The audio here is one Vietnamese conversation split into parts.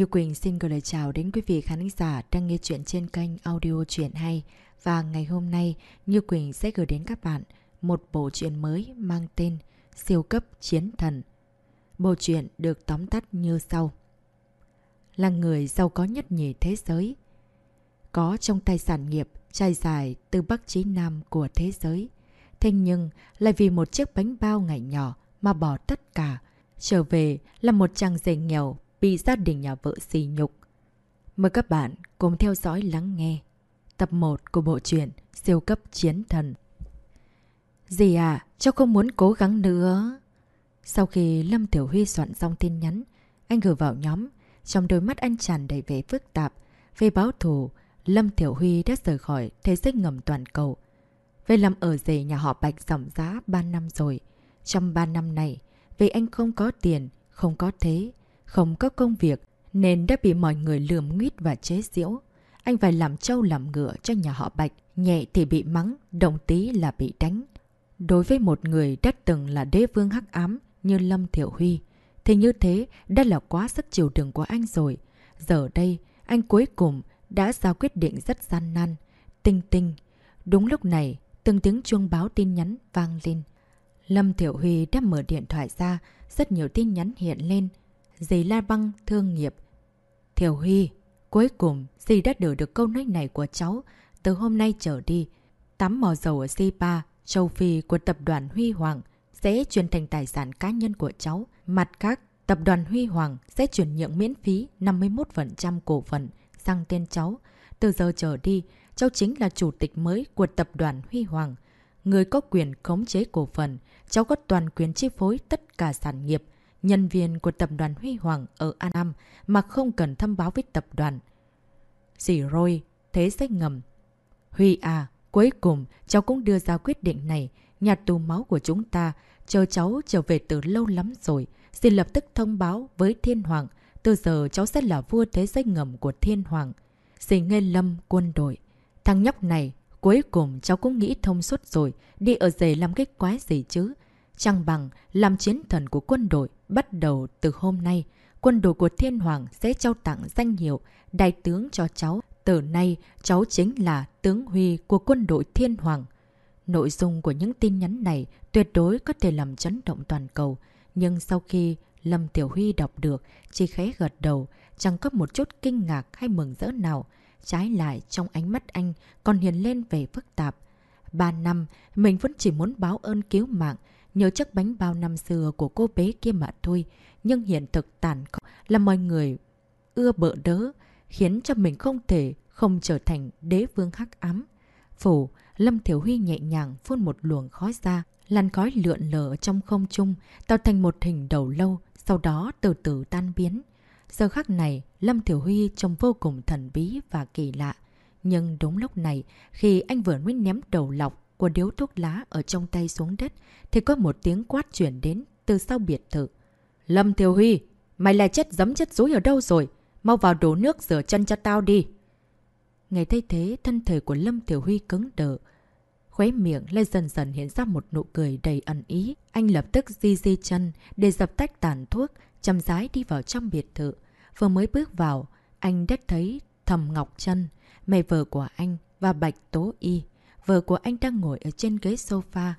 Như Quỳnh xin gửi lời chào đến quý vị khán giả đang nghe chuyện trên kênh audio truyện hay. Và ngày hôm nay, Như Quỳnh sẽ gửi đến các bạn một bộ truyện mới mang tên Siêu cấp chiến thần. Bộ truyện được tóm tắt như sau. Là người giàu có nhất nhì thế giới. Có trong tay sản nghiệp trải dài từ Bắc chí Nam của thế giới. Thế nhưng lại vì một chiếc bánh bao ngày nhỏ mà bỏ tất cả. Trở về là một chàng rể nghèo bị gia đình nhà vợ xì nhục. Mời các bạn cùng theo dõi lắng nghe tập 1 của bộ truyện Siêu cấp chiến thần. gì à, cháu không muốn cố gắng nữa. Sau khi Lâm Tiểu Huy soạn xong tin nhắn, anh gửi vào nhóm. Trong đôi mắt anh tràn đầy vẻ phức tạp. Về báo thù, Lâm Tiểu Huy đã rời khỏi thế giới ngầm toàn cầu. Về làm ở rể nhà họ Bạch giảm giá 3 năm rồi. Trong 3 năm này, vì anh không có tiền, không có thế, không có công việc, nên đã bị mọi người lườm nguyết và chế giễu. Anh phải làm trâu làm ngựa cho nhà họ Bạch, nhẹ thì bị mắng, đồng tí là bị đánh. Đối với một người đã từng là đế vương hắc ám như Lâm Thiểu Huy, thì như thế đã là quá sức chịu đựng của anh rồi. Giờ đây, anh cuối cùng đã ra quyết định rất gian nan. Tinh tinh. Đúng lúc này, từng tiếng chuông báo tin nhắn vang lên. Lâm Thiểu Huy đã mở điện thoại ra, rất nhiều tin nhắn hiện lên. Dì La Băng thương nghiệp. Thiểu Huy, cuối cùng dì đã đỡ được câu nói này của cháu. Từ hôm nay trở đi, tắm mò dầu ở Sipa, châu Phi của tập đoàn Huy Hoàng sẽ chuyển thành tài sản cá nhân của cháu. Mặt khác, tập đoàn Huy Hoàng sẽ chuyển nhượng miễn phí 51% cổ phần sang tên cháu. Từ giờ trở đi, cháu chính là chủ tịch mới của tập đoàn Huy Hoàng. Người có quyền khống chế cổ phần, cháu có toàn quyền chi phối tất cả sản nghiệp, nhân viên của tập đoàn Huy Hoàng ở An Nam mà không cần thông báo với tập đoàn. Dì rồi, thế sách ngầm. Huy à, cuối cùng cháu cũng đưa ra quyết định này. Nhà tù máu của chúng ta, chờ cháu trở về từ lâu lắm rồi. xin lập tức thông báo với Thiên Hoàng. Từ giờ cháu sẽ là vua thế sách ngầm của Thiên Hoàng. Dì nghe lâm quân đội. Thằng nhóc này, cuối cùng cháu cũng nghĩ thông suốt rồi. Đi ở rể làm cái quái gì chứ? Chẳng bằng làm chiến thần của quân đội bắt đầu từ hôm nay. Quân đội của Thiên Hoàng sẽ trao tặng danh hiệu đại tướng cho cháu. Từ nay, cháu chính là tướng Huy của quân đội Thiên Hoàng. Nội dung của những tin nhắn này tuyệt đối có thể làm chấn động toàn cầu. Nhưng sau khi Lâm Tiểu Huy đọc được, chỉ khẽ gật đầu, chẳng có một chút kinh ngạc hay mừng rỡ nào. Trái lại, trong ánh mắt anh còn hiền lên về phức tạp. Ba năm, mình vẫn chỉ muốn báo ơn cứu mạng, nhớ chiếc bánh bao năm xưa của cô bé kia mà thôi. Nhưng hiện thực tàn khốc là mọi người ưa bợ đỡ khiến cho mình không thể không trở thành đế vương hắc ám. Phủ, Lâm Thiểu Huy nhẹ nhàng phun một luồng khói ra, làn khói lượn lờ trong không trung, tạo thành một hình đầu lâu, sau đó từ từ tan biến. Giờ khắc này, Lâm Thiểu Huy trông vô cùng thần bí và kỳ lạ. Nhưng đúng lúc này, khi anh vừa mới ném đầu lọc của điếu thuốc lá ở trong tay xuống đất, thì có một tiếng quát chuyển đến từ sau biệt thự. Lâm Thiều Huy, mày là chất giấm chất dối ở đâu rồi? Mau vào đổ nước rửa chân cho tao đi. Ngày thay thế, thân thể của Lâm Tiểu Huy cứng đờ. Khuế miệng lại dần dần hiện ra một nụ cười đầy ẩn ý. Anh lập tức di di chân để dập tách tàn thuốc, chăm rái đi vào trong biệt thự. Vừa mới bước vào, anh đã thấy Thầm Ngọc chân mẹ vợ của anh và Bạch Tố Y. Vợ của anh đang ngồi ở trên ghế sofa.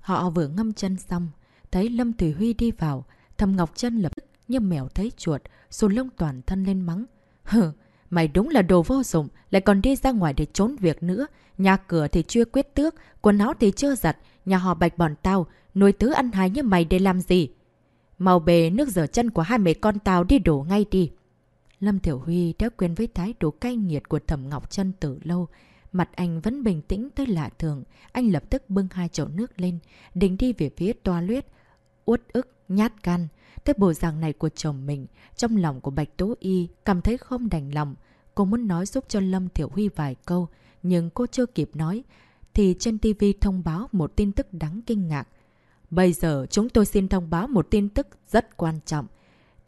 Họ vừa ngâm chân xong, thấy Lâm Thủy Huy đi vào. Thầm Ngọc chân lập tức như mèo thấy chuột, sùn lông toàn thân lên mắng. Hừ, mày đúng là đồ vô dụng, lại còn đi ra ngoài để trốn việc nữa. Nhà cửa thì chưa quyết tước, quần áo thì chưa giặt, nhà họ bạch bọn tao, nuôi tứ ăn hái như mày để làm gì? Màu bề nước rửa chân của hai mẹ con tao đi đổ ngay đi. Lâm Thiểu Huy đã quen với thái độ cay nghiệt của Thẩm Ngọc Trân từ lâu. Mặt anh vẫn bình tĩnh tới lạ thường. Anh lập tức bưng hai chậu nước lên, định đi về phía toa luyết. Uất ức, nhát gan. Tới bộ dạng này của chồng mình, trong lòng của Bạch Tố Y cảm thấy không đành lòng. Cô muốn nói giúp cho Lâm Thiểu Huy vài câu, nhưng cô chưa kịp nói. Thì trên TV thông báo một tin tức đáng kinh ngạc. Bây giờ chúng tôi xin thông báo một tin tức rất quan trọng.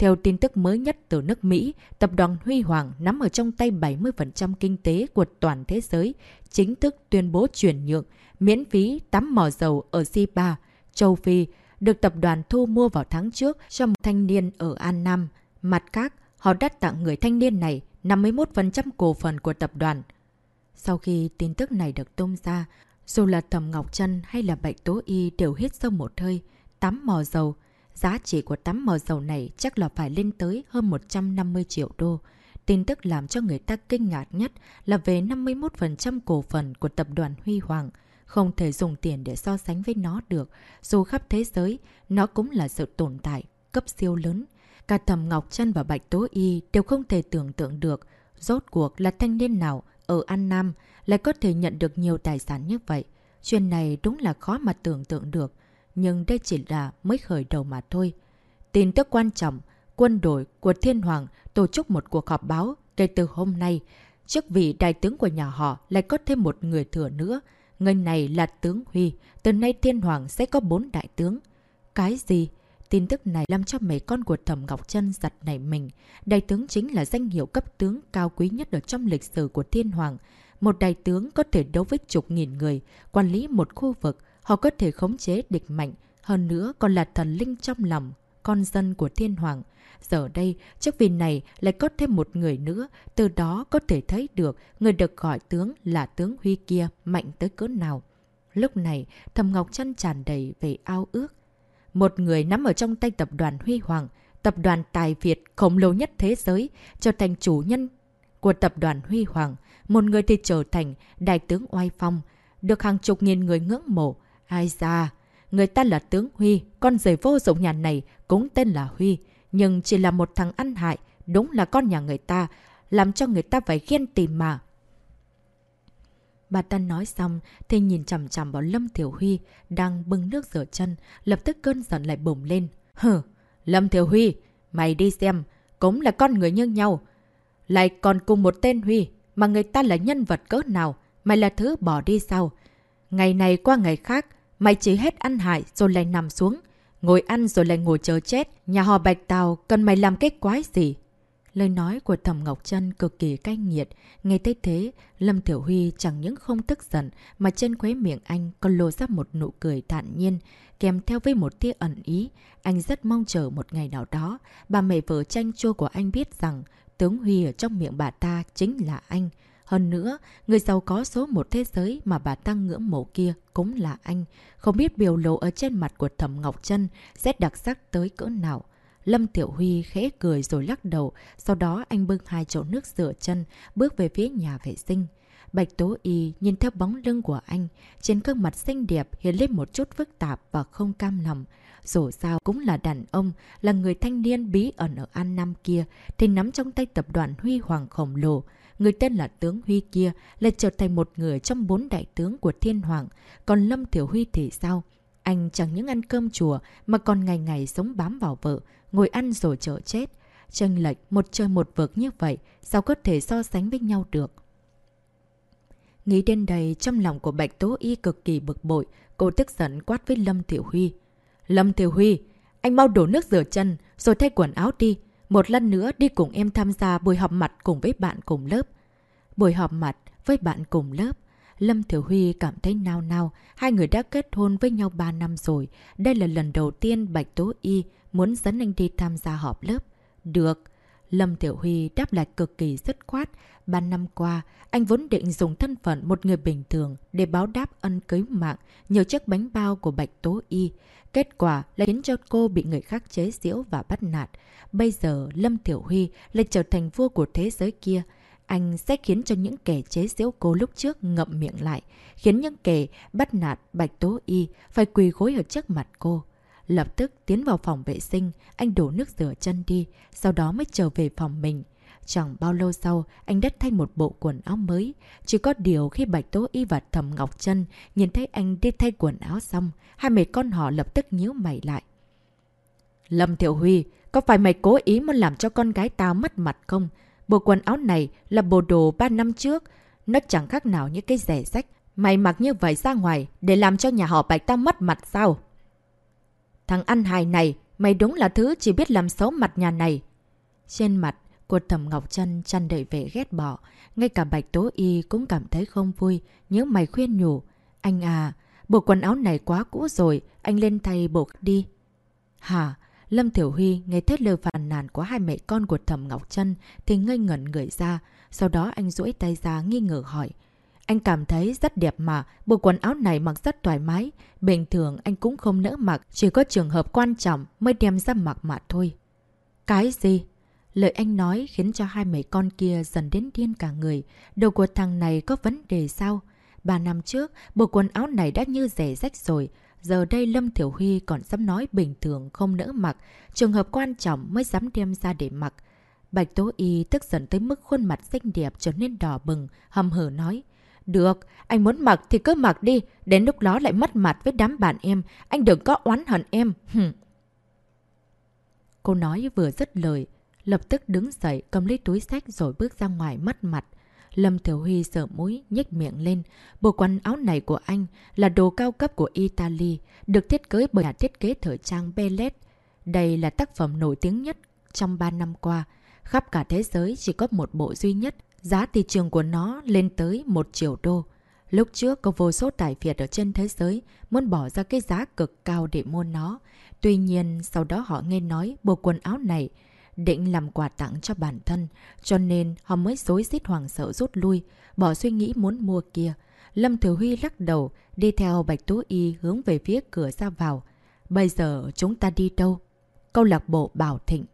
Theo tin tức mới nhất từ nước Mỹ, tập đoàn Huy Hoàng nắm ở trong tay 70% kinh tế của toàn thế giới, chính thức tuyên bố chuyển nhượng, miễn phí tắm mỏ dầu ở C3, châu Phi, được tập đoàn thu mua vào tháng trước cho một thanh niên ở An Nam. Mặt khác, họ đã tặng người thanh niên này 51% cổ phần của tập đoàn. Sau khi tin tức này được tung ra, dù là Thẩm Ngọc Trân hay là Bạch Tố Y đều hít sâu một hơi, tắm mò dầu. Giá trị của tắm mò dầu này chắc là phải lên tới hơn 150 triệu đô. Tin tức làm cho người ta kinh ngạc nhất là về 51% cổ phần của tập đoàn Huy Hoàng. Không thể dùng tiền để so sánh với nó được. Dù khắp thế giới, nó cũng là sự tồn tại, cấp siêu lớn. Cả Thẩm Ngọc Trân và Bạch Tố Y đều không thể tưởng tượng được rốt cuộc là thanh niên nào ở An Nam lại có thể nhận được nhiều tài sản như vậy. Chuyện này đúng là khó mà tưởng tượng được, nhưng đây chỉ là mới khởi đầu mà thôi. Tin tức quan trọng, quân đội của Thiên Hoàng tổ chức một cuộc họp báo kể từ hôm nay. Trước vị đại tướng của nhà họ lại có thêm một người thừa nữa. Người này là tướng Huy, từ nay Thiên Hoàng sẽ có bốn đại tướng. Cái gì? Tin tức này làm cho mấy con của Thẩm Ngọc Trân giật nảy mình. Đại tướng chính là danh hiệu cấp tướng cao quý nhất ở trong lịch sử của Thiên Hoàng. Một đại tướng có thể đấu với chục nghìn người, quản lý một khu vực, họ có thể khống chế địch mạnh, hơn nữa còn là thần linh trong lòng, con dân của thiên hoàng. Giờ đây, chức vị này lại có thêm một người nữa, từ đó có thể thấy được người được gọi tướng là tướng Huy kia mạnh tới cỡ nào. Lúc này, Thầm Ngọc chăn tràn đầy về ao ước. Một người nắm ở trong tay tập đoàn Huy Hoàng, tập đoàn tài Việt khổng lồ nhất thế giới, trở thành chủ nhân của tập đoàn Huy Hoàng. Một người thì trở thành đại tướng oai phong, được hàng chục nghìn người ngưỡng mộ. Ai ra, người ta là tướng Huy, con rể vô dụng nhà này cũng tên là Huy, nhưng chỉ là một thằng ăn hại, đúng là con nhà người ta, làm cho người ta phải ghen tìm mà. Bà ta nói xong thì nhìn chằm chằm vào Lâm Thiểu Huy đang bưng nước rửa chân, lập tức cơn giận lại bùng lên. Hừ, Lâm Thiểu Huy, mày đi xem, cũng là con người như nhau. Lại còn cùng một tên Huy, mà người ta là nhân vật cỡ nào, mày là thứ bỏ đi sao? Ngày này qua ngày khác, mày chỉ hết ăn hại rồi lại nằm xuống. Ngồi ăn rồi lại ngồi chờ chết, nhà họ Bạch Tàu cần mày làm cái quái gì? Lời nói của Thẩm Ngọc Trân cực kỳ cay nghiệt. Nghe tới thế, Lâm Thiểu Huy chẳng những không tức giận mà trên khóe miệng anh còn lộ ra một nụ cười thản nhiên, kèm theo với một tia ẩn ý. Anh rất mong chờ một ngày nào đó, bà mẹ vợ tranh chua của anh biết rằng tướng Huy ở trong miệng bà ta chính là anh. Hơn nữa, người giàu có số một thế giới mà bà ta ngưỡng mộ kia cũng là anh. Không biết biểu lộ ở trên mặt của Thẩm Ngọc Trân sẽ đặc sắc tới cỡ nào. Lâm Tiểu Huy khẽ cười rồi lắc đầu, sau đó anh bưng hai chậu nước rửa chân, bước về phía nhà vệ sinh. Bạch Tố Y nhìn theo bóng lưng của anh, trên gương mặt xinh đẹp hiện lên một chút phức tạp và không cam lòng. Dù sao cũng là đàn ông, là người thanh niên bí ẩn ở An Nam kia, thì nắm trong tay tập đoàn Huy Hoàng khổng lồ. Người tên là tướng Huy kia lại trở thành một người trong bốn đại tướng của Thiên Hoàng. Còn Lâm Tiểu Huy thì sao? Anh chẳng những ăn cơm chùa mà còn ngày ngày sống bám vào vợ, ngồi ăn rồi chờ chết. Tranh lệch một chơi một vực như vậy, sao có thể so sánh với nhau được? Nghĩ đến đây, trong lòng của Bạch Tố Y cực kỳ bực bội, cô tức giận quát với Lâm Tiểu Huy. Lâm Tiểu Huy, anh mau đổ nước rửa chân, rồi thay quần áo đi. Một lần nữa đi cùng em tham gia buổi họp mặt cùng với bạn cùng lớp. Buổi họp mặt với bạn cùng lớp. Lâm Thiểu Huy cảm thấy nao nao, hai người đã kết hôn với nhau 3 năm rồi. Đây là lần đầu tiên Bạch Tố Y muốn dẫn anh đi tham gia họp lớp. Được. Lâm Tiểu Huy đáp lại cực kỳ dứt khoát. Ba năm qua, anh vốn định dùng thân phận một người bình thường để báo đáp ân cưới mạng nhiều chiếc bánh bao của Bạch Tố Y. Kết quả là khiến cho cô bị người khác chế giễu và bắt nạt. Bây giờ Lâm Tiểu Huy lại trở thành vua của thế giới kia. Anh sẽ khiến cho những kẻ chế giễu cô lúc trước ngậm miệng lại, khiến những kẻ bắt nạt Bạch Tố Y phải quỳ gối ở trước mặt cô. Lập tức tiến vào phòng vệ sinh, anh đổ nước rửa chân đi, sau đó mới trở về phòng mình. Chẳng bao lâu sau, anh đất thay một bộ quần áo mới. Chỉ có điều khi Bạch Tố Y và Thầm Ngọc Trân nhìn thấy anh đi thay quần áo xong, hai mẹ con họ lập tức nhíu mày lại. Lâm Thiệu Huy, có phải mày cố ý muốn làm cho con gái tao mất mặt không? Bộ quần áo này là bộ đồ 3 năm trước. Nó chẳng khác nào như cái rẻ rách. Mày mặc như vậy ra ngoài để làm cho nhà họ Bạch ta mất mặt sao? Thằng ăn hài này, mày đúng là thứ chỉ biết làm xấu mặt nhà này. Trên mặt của Thẩm Ngọc Trân chăn đợi vẻ ghét bỏ. Ngay cả Bạch Tố Y cũng cảm thấy không vui. Nhớ mày khuyên nhủ. Anh à, bộ quần áo này quá cũ rồi. Anh lên thay bộ đi. Hả? Lâm Thiểu Huy nghe thét lời phàn nàn của hai mẹ con của Thẩm Ngọc Trân thì ngây ngẩn người ra. Sau đó anh duỗi tay ra nghi ngờ hỏi. Anh cảm thấy rất đẹp mà, bộ quần áo này mặc rất thoải mái. Bình thường anh cũng không nỡ mặc, chỉ có trường hợp quan trọng mới đem ra mặc mà thôi. Cái gì? Lời anh nói khiến cho hai mẹ con kia dần đến điên cả người. Đầu của thằng này có vấn đề sao? Ba năm trước, bộ quần áo này đã như rẻ rách rồi. Giờ đây Lâm Thiểu Huy còn dám nói bình thường không nỡ mặc. Trường hợp quan trọng mới dám đem ra để mặc. Bạch Tố Y tức giận tới mức khuôn mặt xinh đẹp trở nên đỏ bừng, hầm hở nói. Được, anh muốn mặc thì cứ mặc đi, đến lúc đó lại mất mặt với đám bạn em, anh đừng có oán hận em. Hừm. Cô nói vừa dứt lời, lập tức đứng dậy cầm lấy túi sách rồi bước ra ngoài mất mặt. Lâm Thiểu Huy sợ mũi, nhếch miệng lên. Bộ quần áo này của anh là đồ cao cấp của Italy, được thiết kế bởi nhà thiết kế thời trang Bellet. Đây là tác phẩm nổi tiếng nhất trong 3 năm qua. Khắp cả thế giới chỉ có một bộ duy nhất, giá thị trường của nó lên tới 1 triệu đô. Lúc trước có vô số tài Việt ở trên thế giới muốn bỏ ra cái giá cực cao để mua nó. Tuy nhiên, sau đó họ nghe nói bộ quần áo này định làm quà tặng cho bản thân, cho nên họ mới dối xít hoàng sợ rút lui, bỏ suy nghĩ muốn mua kia. Lâm Thừa Huy lắc đầu, đi theo Bạch Tố Y hướng về phía cửa ra vào. Bây giờ chúng ta đi đâu? Câu lạc bộ Bảo Thịnh.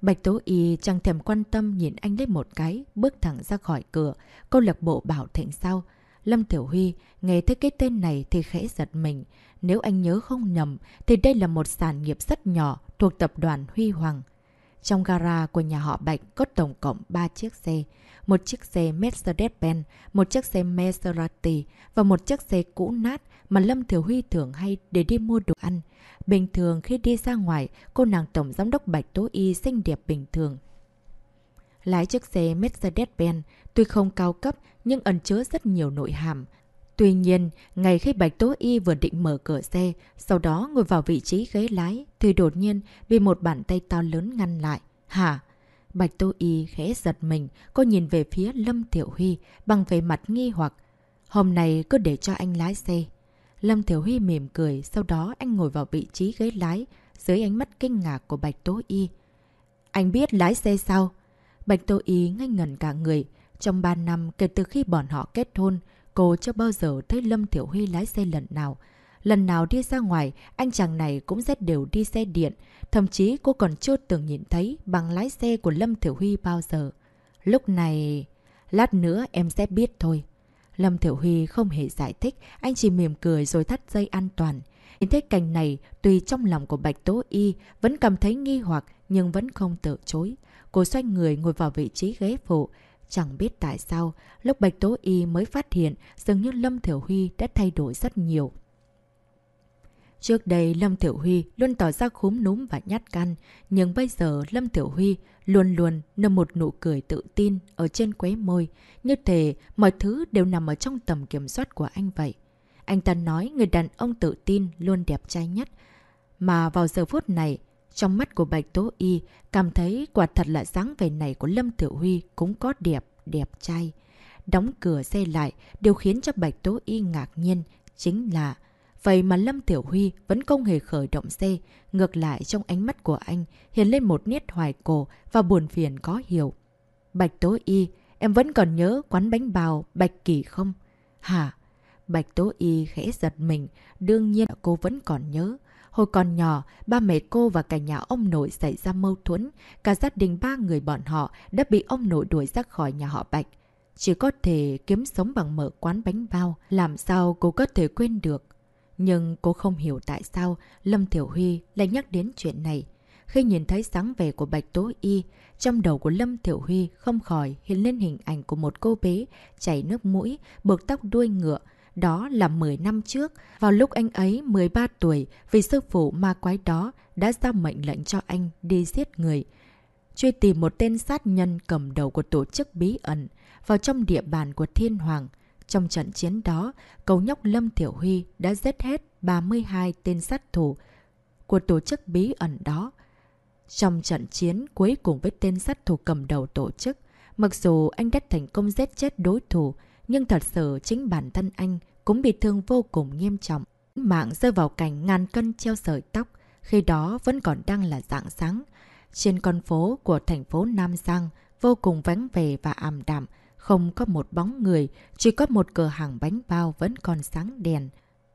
Bạch Tố Y chẳng thèm quan tâm nhìn anh lấy một cái, bước thẳng ra khỏi cửa. Câu lạc bộ Bảo Thịnh sao? Lâm Tiểu Huy nghe thấy cái tên này thì khẽ giật mình. Nếu anh nhớ không nhầm thì đây là một sản nghiệp rất nhỏ thuộc tập đoàn Huy Hoàng. Trong gara của nhà họ Bạch có tổng cộng 3 chiếc xe. Một chiếc xe Mercedes-Benz, một chiếc xe Maserati và một chiếc xe cũ nát mà Lâm Thiểu Huy thường hay để đi mua đồ ăn. Bình thường khi đi ra ngoài, cô nàng tổng giám đốc Bạch Tố Y xinh đẹp bình thường. Lái chiếc xe Mercedes-Benz tuy không cao cấp nhưng ẩn chứa rất nhiều nội hàm. Tuy nhiên, ngay khi Bạch Tố Y vừa định mở cửa xe, sau đó ngồi vào vị trí ghế lái, thì đột nhiên bị một bàn tay to lớn ngăn lại. Hả? Bạch Tố Y khẽ giật mình, cô nhìn về phía Lâm Tiểu Huy bằng vẻ mặt nghi hoặc. Hôm nay cứ để cho anh lái xe. Lâm Tiểu Huy mỉm cười, sau đó anh ngồi vào vị trí ghế lái, dưới ánh mắt kinh ngạc của Bạch Tố Y. Anh biết lái xe sao? Bạch Tố Y ngây ngẩn cả người. Trong 3 năm kể từ khi bọn họ kết hôn, cô chưa bao giờ thấy Lâm Tiểu Huy lái xe lần nào. Lần nào đi ra ngoài, anh chàng này cũng rất đều đi xe điện. Thậm chí cô còn chưa từng nhìn thấy bằng lái xe của Lâm Thiểu Huy bao giờ. Lúc này... Lát nữa em sẽ biết thôi. Lâm Thiểu Huy không hề giải thích, anh chỉ mỉm cười rồi thắt dây an toàn. Nhìn thấy cảnh này, tùy trong lòng của Bạch Tố Y vẫn cảm thấy nghi hoặc nhưng vẫn không tự chối. Cô xoay người ngồi vào vị trí ghế phụ. Chẳng biết tại sao, lúc Bạch Tố Y mới phát hiện dường như Lâm Thiểu Huy đã thay đổi rất nhiều. Trước đây Lâm Thiểu Huy luôn tỏ ra khúm núm và nhát can, nhưng bây giờ Lâm Thiểu Huy luôn luôn nở một nụ cười tự tin ở trên quế môi, như thể mọi thứ đều nằm ở trong tầm kiểm soát của anh vậy. Anh ta nói người đàn ông tự tin luôn đẹp trai nhất, mà vào giờ phút này, trong mắt của Bạch Tố Y cảm thấy quả thật là dáng vẻ này của Lâm tiểu Huy cũng có đẹp, đẹp trai. Đóng cửa xe lại, điều khiến cho Bạch Tố Y ngạc nhiên chính là Vậy mà Lâm Tiểu Huy vẫn không hề khởi động xe, ngược lại trong ánh mắt của anh hiện lên một nét hoài cổ và buồn phiền có hiểu. Bạch Tố Y, em vẫn còn nhớ quán bánh bào Bạch Kỳ không? Hả? Bạch Tố Y khẽ giật mình, đương nhiên cô vẫn còn nhớ. Hồi còn nhỏ, ba mẹ cô và cả nhà ông nội xảy ra mâu thuẫn. Cả gia đình ba người bọn họ đã bị ông nội đuổi ra khỏi nhà họ Bạch. Chỉ có thể kiếm sống bằng mở quán bánh bao, làm sao cô có thể quên được. Nhưng cô không hiểu tại sao Lâm Thiểu Huy lại nhắc đến chuyện này. Khi nhìn thấy sáng vẻ của Bạch Tố Y, trong đầu của Lâm Thiểu Huy không khỏi hiện lên hình ảnh của một cô bé chảy nước mũi, buộc tóc đuôi ngựa. Đó là 10 năm trước, vào lúc anh ấy 13 tuổi, vì sư phụ ma quái đó đã ra mệnh lệnh cho anh đi giết người. Truy tìm một tên sát nhân cầm đầu của tổ chức bí ẩn vào trong địa bàn của Thiên Hoàng. Trong trận chiến đó, cầu nhóc Lâm Tiểu Huy đã giết hết 32 tên sát thủ của tổ chức bí ẩn đó. Trong trận chiến cuối cùng với tên sát thủ cầm đầu tổ chức, mặc dù anh đã thành công giết chết đối thủ, nhưng thật sự chính bản thân anh cũng bị thương vô cùng nghiêm trọng. Mạng rơi vào cảnh ngàn cân treo sợi tóc. khi đó vẫn còn đang là dạng sáng. Trên con phố của thành phố Nam Giang, vô cùng vắng vẻ và ảm đạm, không có một bóng người, chỉ có một cửa hàng bánh bao vẫn còn sáng đèn.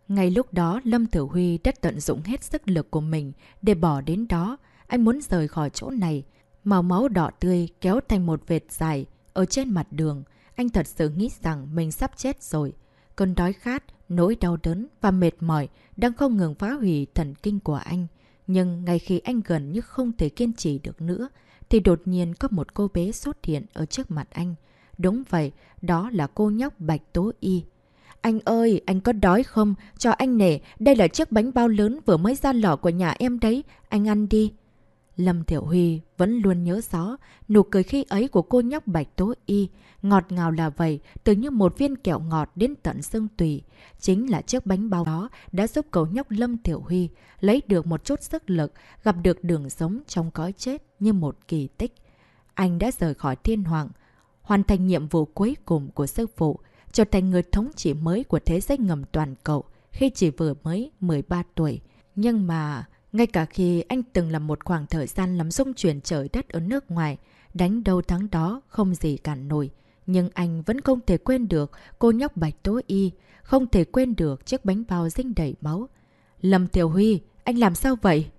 Ngay lúc đó, Lâm Tử Huy đã tận dụng hết sức lực của mình để bỏ đến đó. Anh muốn rời khỏi chỗ này. Màu máu đỏ tươi kéo thành một vệt dài ở trên mặt đường. Anh thật sự nghĩ rằng mình sắp chết rồi. Cơn đói khát, nỗi đau đớn và mệt mỏi đang không ngừng phá hủy thần kinh của anh. Nhưng ngay khi anh gần như không thể kiên trì được nữa, thì đột nhiên có một cô bé xuất hiện ở trước mặt anh. Đúng vậy, đó là cô nhóc Bạch Tố Y. Anh ơi, anh có đói không? Cho anh nể, đây là chiếc bánh bao lớn vừa mới ra lò của nhà em đấy. Anh ăn đi. Lâm Thiểu Huy vẫn luôn nhớ rõ nụ cười khi ấy của cô nhóc Bạch Tố Y. Ngọt ngào là vậy, từ như một viên kẹo ngọt đến tận xương tùy. Chính là chiếc bánh bao đó đã giúp cậu nhóc Lâm Thiểu Huy lấy được một chút sức lực, gặp được đường sống trong cõi chết như một kỳ tích. Anh đã rời khỏi thiên hoàng, hoàn thành nhiệm vụ cuối cùng của sư phụ, trở thành người thống trị mới của thế giới ngầm toàn cầu khi chỉ vừa mới 13 tuổi. Nhưng mà, ngay cả khi anh từng là một khoảng thời gian lắm rung chuyển trời đất ở nước ngoài, đánh đâu thắng đó không gì cản nổi. Nhưng anh vẫn không thể quên được cô nhóc Bạch Tố Y, không thể quên được chiếc bánh bao dinh đầy máu. Lâm Tiểu Huy, anh làm sao vậy?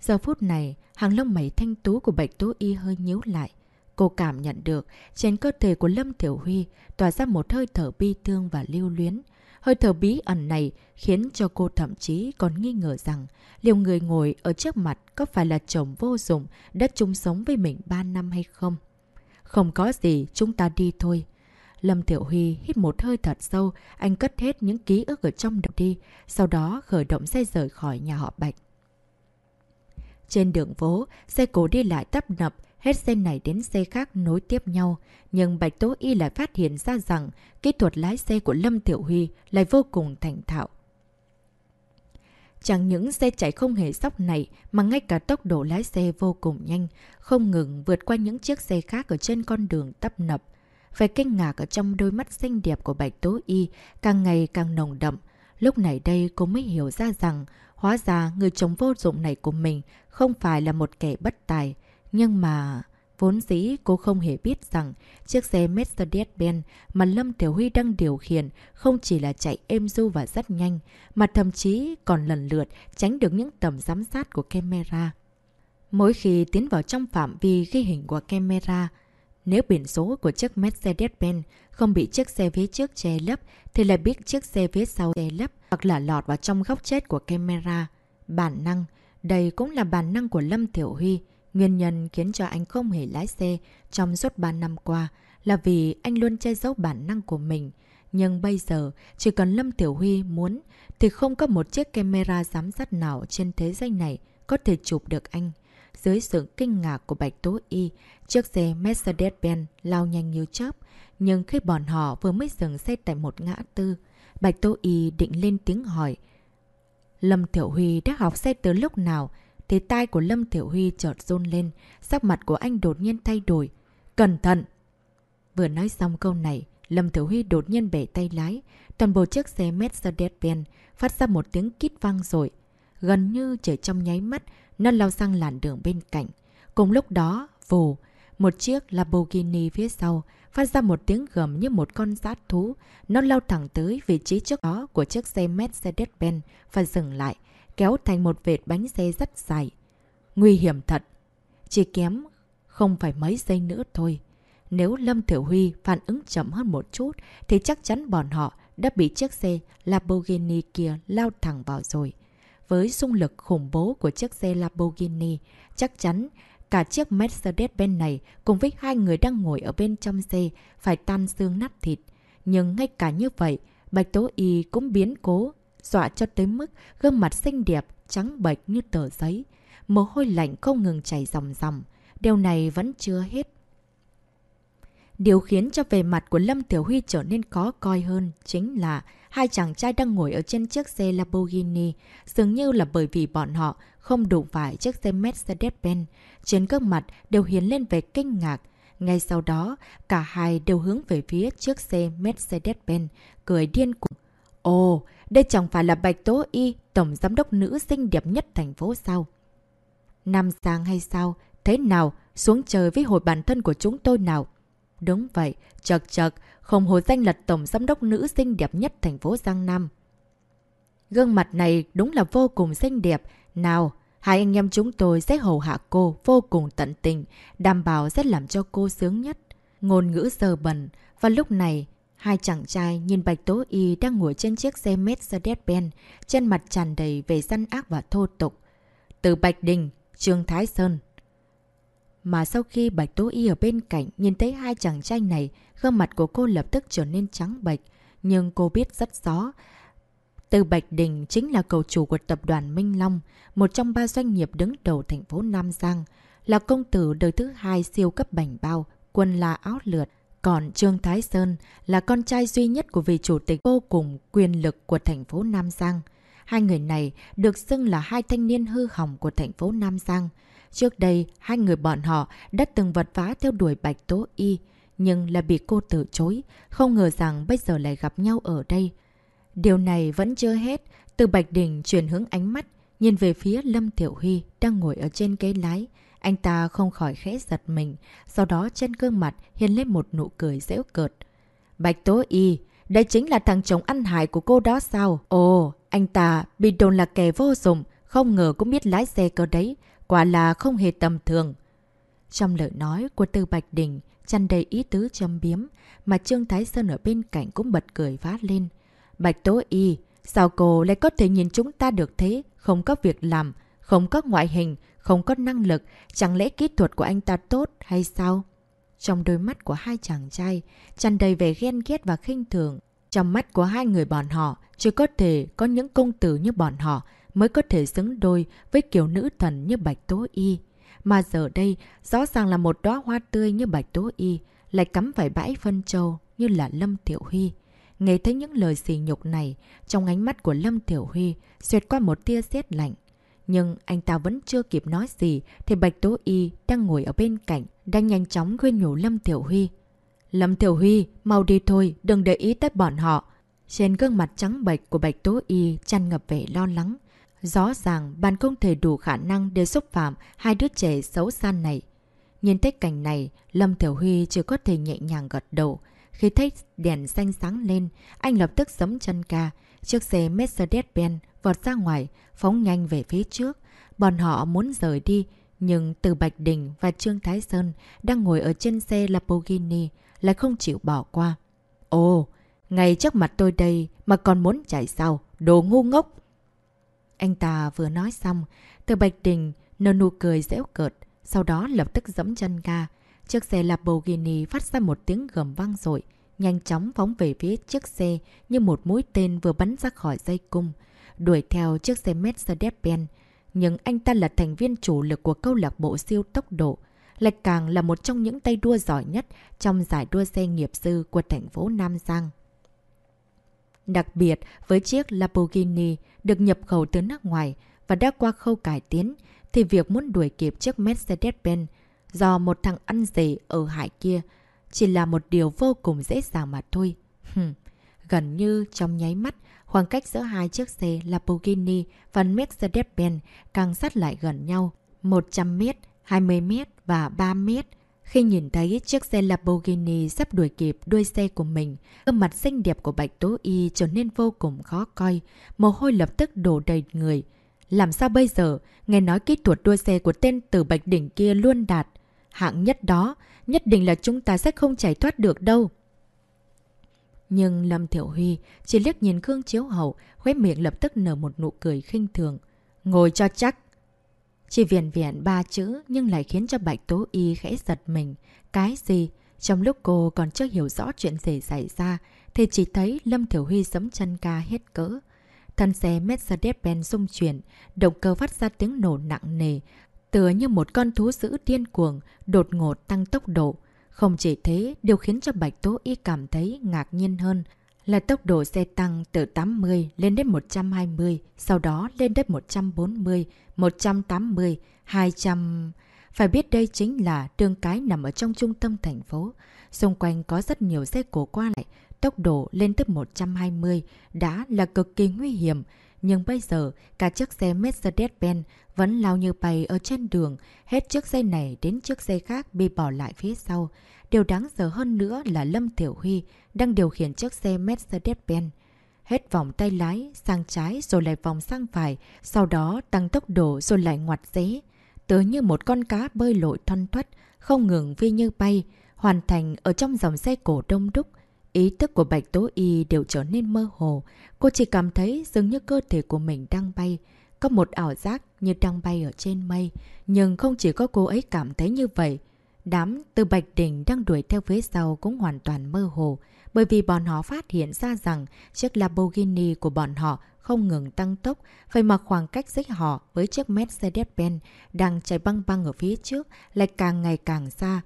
Giờ phút này, hàng lông mày thanh tú của Bạch Tố Y hơi nhíu lại. Cô cảm nhận được trên cơ thể của Lâm Tiểu Huy tỏa ra một hơi thở bi thương và lưu luyến. Hơi thở bí ẩn này khiến cho cô thậm chí còn nghi ngờ rằng liệu người ngồi ở trước mặt có phải là chồng vô dụng đã chung sống với mình 3 năm hay không? Không có gì, chúng ta đi thôi. Lâm Tiểu Huy hít một hơi thật sâu, anh cất hết những ký ức ở trong đầu đi, sau đó khởi động xe rời khỏi nhà họ Bạch. Trên đường phố, xe cổ đi lại tấp nập, hết xe này đến xe khác nối tiếp nhau. Nhưng Bạch Tố Y lại phát hiện ra rằng kỹ thuật lái xe của Lâm Tiểu Huy lại vô cùng thành thạo. Chẳng những xe chạy không hề sóc này mà ngay cả tốc độ lái xe vô cùng nhanh, không ngừng vượt qua những chiếc xe khác ở trên con đường tấp nập. Vẻ kinh ngạc ở trong đôi mắt xinh đẹp của Bạch Tố Y càng ngày càng nồng đậm. Lúc này đây cô mới hiểu ra rằng hóa ra người chồng vô dụng này của mình không phải là một kẻ bất tài. Nhưng mà... Vốn dĩ cô không hề biết rằng chiếc xe Mercedes-Benz mà Lâm Tiểu Huy đang điều khiển không chỉ là chạy êm du và rất nhanh, mà thậm chí còn lần lượt tránh được những tầm giám sát của camera. Mỗi khi tiến vào trong phạm vi ghi hình của camera, nếu biển số của chiếc Mercedes-Benz không bị chiếc xe phía trước che lấp thì lại biết chiếc xe phía sau che lấp hoặc là lọt vào trong góc chết của camera. Bản năng, đây cũng là bản năng của Lâm Tiểu Huy. Nguyên nhân khiến cho anh không hề lái xe trong suốt 3 năm qua là vì anh luôn che giấu bản năng của mình. Nhưng bây giờ, chỉ cần Lâm Tiểu Huy muốn thì không có một chiếc camera giám sát nào trên thế giới này có thể chụp được anh. Dưới sự kinh ngạc của Bạch Tố Y, chiếc xe Mercedes-Benz lao nhanh như chớp. Nhưng khi bọn họ vừa mới dừng xe tại một ngã tư, Bạch Tố Y định lên tiếng hỏi. Lâm Tiểu Huy đã học xe từ lúc nào? Thì tai của Lâm Tiểu Huy chợt rôn lên, sắc mặt của anh đột nhiên thay đổi. Cẩn thận! Vừa nói xong câu này, Lâm Tiểu Huy đột nhiên bể tay lái. Toàn bộ chiếc xe Mercedes-Benz phát ra một tiếng kít vang rồi. Gần như chỉ trong nháy mắt, nó lao sang làn đường bên cạnh. Cùng lúc đó, vù, một chiếc Lamborghini phía sau phát ra một tiếng gầm như một con giát thú. Nó lao thẳng tới vị trí trước đó của chiếc xe Mercedes-Benz và dừng lại, kéo thành một vệt bánh xe rất dài. Nguy hiểm thật. Chỉ kém không phải mấy giây nữa thôi. Nếu Lâm Thiểu Huy phản ứng chậm hơn một chút thì chắc chắn bọn họ đã bị chiếc xe Lamborghini kia lao thẳng vào rồi. Với xung lực khủng bố của chiếc xe Lamborghini, chắc chắn cả chiếc Mercedes-Benz này cùng với hai người đang ngồi ở bên trong xe phải tan xương nát thịt. Nhưng ngay cả như vậy, Bạch Tố Y cũng biến cố, dọa cho tới mức gương mặt xinh đẹp, trắng bệch như tờ giấy. Mồ hôi lạnh không ngừng chảy dòng dòng. Điều này vẫn chưa hết. Điều khiến cho vẻ mặt của Lâm Tiểu Huy trở nên có coi hơn chính là hai chàng trai đang ngồi ở trên chiếc xe Lamborghini, dường như là bởi vì bọn họ không đủ phải chiếc xe Mercedes-Benz. Trên gương mặt đều hiến lên vẻ kinh ngạc. Ngay sau đó, cả hai đều hướng về phía chiếc xe Mercedes-Benz, cười điên cuồng. Ồ, đây chẳng phải là Bạch Tố Y, tổng giám đốc nữ xinh đẹp nhất thành phố sao? Nam Giang hay sao? Thế nào? Xuống trời với hồi bản thân của chúng tôi nào? Đúng vậy, chật chật, không hồ danh lật tổng giám đốc nữ xinh đẹp nhất thành phố Giang Nam. Gương mặt này đúng là vô cùng xinh đẹp. Nào, hai anh em chúng tôi sẽ hầu hạ cô vô cùng tận tình, đảm bảo sẽ làm cho cô sướng nhất. Ngôn ngữ sờ bẩn. Và lúc này, hai chàng trai nhìn Bạch Tố Y đang ngồi trên chiếc xe Mercedes-Benz, trên mặt tràn đầy về săn ác và thô tục. Từ Bạch Đình, Trương Thái Sơn. Mà sau khi Bạch Tố Y ở bên cạnh nhìn thấy hai chàng trai này, gương mặt của cô lập tức trở nên trắng bệch. Nhưng cô biết rất rõ, từ Bạch Đình chính là cầu chủ của tập đoàn Minh Long, một trong ba doanh nghiệp đứng đầu thành phố Nam Giang, là công tử đời thứ hai siêu cấp bảnh bao, quân là áo lượt. Còn Trương Thái Sơn là con trai duy nhất của vị chủ tịch vô cùng quyền lực của thành phố Nam Giang. Hai người này được xưng là hai thanh niên hư hỏng của thành phố Nam Giang. Trước đây, hai người bọn họ đã từng vật vã theo đuổi Bạch Tố Y, nhưng là bị cô từ chối, không ngờ rằng bây giờ lại gặp nhau ở đây. Điều này vẫn chưa hết, từ Bạch Đình chuyển hướng ánh mắt, nhìn về phía Lâm Tiểu Huy đang ngồi ở trên ghế lái. Anh ta không khỏi khẽ giật mình, sau đó trên gương mặt hiện lên một nụ cười dễ cợt. Bạch Tố Y, đây chính là thằng chồng ăn hại của cô đó sao? Ồ, anh ta bị đồn là kẻ vô dụng, không ngờ cũng biết lái xe cơ đấy, quả là không hề tầm thường. Trong lời nói của Tư Bạch Đình, chăn đầy ý tứ châm biếm, mà Trương Thái Sơn ở bên cạnh cũng bật cười phát lên. Bạch Tố Y, sao cô lại có thể nhìn chúng ta được thế? Không có việc làm, không có ngoại hình, không có năng lực, chẳng lẽ kỹ thuật của anh ta tốt hay sao? Trong đôi mắt của hai chàng trai, tràn đầy vẻ ghen ghét và khinh thường. Trong mắt của hai người bọn họ, chỉ có thể có những công tử như bọn họ mới có thể xứng đôi với kiểu nữ thần như Bạch Tố Y. Mà giờ đây, rõ ràng là một đóa hoa tươi như Bạch Tố Y, lại cắm phải bãi phân châu như là Lâm Tiểu Huy. Nghe thấy những lời xì nhục này, trong ánh mắt của Lâm Tiểu Huy xuyệt qua một tia xét lạnh. Nhưng anh ta vẫn chưa kịp nói gì thì Bạch Tố Y đang ngồi ở bên cạnh, đang nhanh chóng khuyên nhủ Lâm Tiểu Huy. Lâm Tiểu Huy, mau đi thôi, đừng để ý tới bọn họ. Trên gương mặt trắng bệch của Bạch Tố Y chăn ngập vẻ lo lắng. Rõ ràng bạn không thể đủ khả năng để xúc phạm hai đứa trẻ xấu xa này. Nhìn thấy cảnh này, Lâm Tiểu Huy chỉ có thể nhẹ nhàng gật đầu. Khi thấy đèn xanh sáng lên, anh lập tức giấm chân ca. Chiếc xe Mercedes-Benz vọt ra ngoài, phóng nhanh về phía trước. Bọn họ muốn rời đi, nhưng từ Bạch Đình và Trương Thái Sơn đang ngồi ở trên xe Lamborghini lại không chịu bỏ qua. Ồ, ngay trước mặt tôi đây mà còn muốn chạy sao? Đồ ngu ngốc! Anh ta vừa nói xong, từ Bạch Đình nở nụ cười dễu cợt, sau đó lập tức dẫm chân ga. Chiếc xe Lamborghini phát ra một tiếng gầm vang dội nhanh chóng phóng về phía chiếc xe như một mũi tên vừa bắn ra khỏi dây cung, đuổi theo chiếc xe Mercedes-Benz. Nhưng anh ta là thành viên chủ lực của câu lạc bộ siêu tốc độ, lại càng là một trong những tay đua giỏi nhất trong giải đua xe nghiệp sư của thành phố Nam Giang. Đặc biệt với chiếc Lamborghini được nhập khẩu từ nước ngoài và đã qua khâu cải tiến, thì việc muốn đuổi kịp chiếc Mercedes-Benz do một thằng ăn dề ở hải kia chỉ là một điều vô cùng dễ dàng mà thôi. Gần như trong nháy mắt, khoảng cách giữa hai chiếc xe Lamborghini và Mercedes-Benz càng sát lại gần nhau. 100m, 20m và 3m. Khi nhìn thấy chiếc xe Lamborghini sắp đuổi kịp đuôi xe của mình, gương mặt xinh đẹp của Bạch Tố Y trở nên vô cùng khó coi. Mồ hôi lập tức đổ đầy người. Làm sao bây giờ? Nghe nói kỹ thuật đua xe của tên tử Bạch Đỉnh kia luôn đạt. Hạng nhất đó, nhất định là chúng ta sẽ không chạy thoát được đâu. Nhưng Lâm Thiểu Huy chỉ liếc nhìn Khương Chiếu Hậu, khóe miệng lập tức nở một nụ cười khinh thường. Ngồi cho chắc. Chỉ viền viền ba chữ nhưng lại khiến cho Bạch Tố Y khẽ giật mình. Cái gì? Trong lúc cô còn chưa hiểu rõ chuyện gì xảy ra, thì chỉ thấy Lâm Thiểu Huy sấm chân ca hết cỡ. Thân xe Mercedes-Benz xung chuyển, động cơ phát ra tiếng nổ nặng nề, tựa như một con thú dữ điên cuồng, đột ngột tăng tốc độ. Không chỉ thế, điều khiến cho Bạch Tố Y cảm thấy ngạc nhiên hơn là tốc độ xe tăng từ 80 lên đến 120, sau đó lên đến 140, 180, 200... Phải biết đây chính là đường cái nằm ở trong trung tâm thành phố. Xung quanh có rất nhiều xe cổ qua lại, tốc độ lên tới 120 đã là cực kỳ nguy hiểm. Nhưng bây giờ, cả chiếc xe Mercedes-Benz vẫn lao như bay ở trên đường. Hết chiếc xe này đến chiếc xe khác bị bỏ lại phía sau. Điều đáng sợ hơn nữa là Lâm Tiểu Huy đang điều khiển chiếc xe Mercedes-Benz. Hết vòng tay lái, sang trái rồi lại vòng sang phải, sau đó tăng tốc độ rồi lại ngoặt dế. Tớ như một con cá bơi lội thoăn thoát, không ngừng phi như bay, hoàn thành ở trong dòng xe cổ đông đúc. Ý thức của Bạch Tố Y đều trở nên mơ hồ. Cô chỉ cảm thấy dường như cơ thể của mình đang bay. Có một ảo giác như đang bay ở trên mây. Nhưng không chỉ có cô ấy cảm thấy như vậy. Đám từ Bạch Đình đang đuổi theo phía sau cũng hoàn toàn mơ hồ. Bởi vì bọn họ phát hiện ra rằng chiếc Lamborghini của bọn họ không ngừng tăng tốc, vậy mà khoảng cách giữa họ với chiếc Mercedes-Benz đang chạy băng băng ở phía trước lại càng ngày càng xa.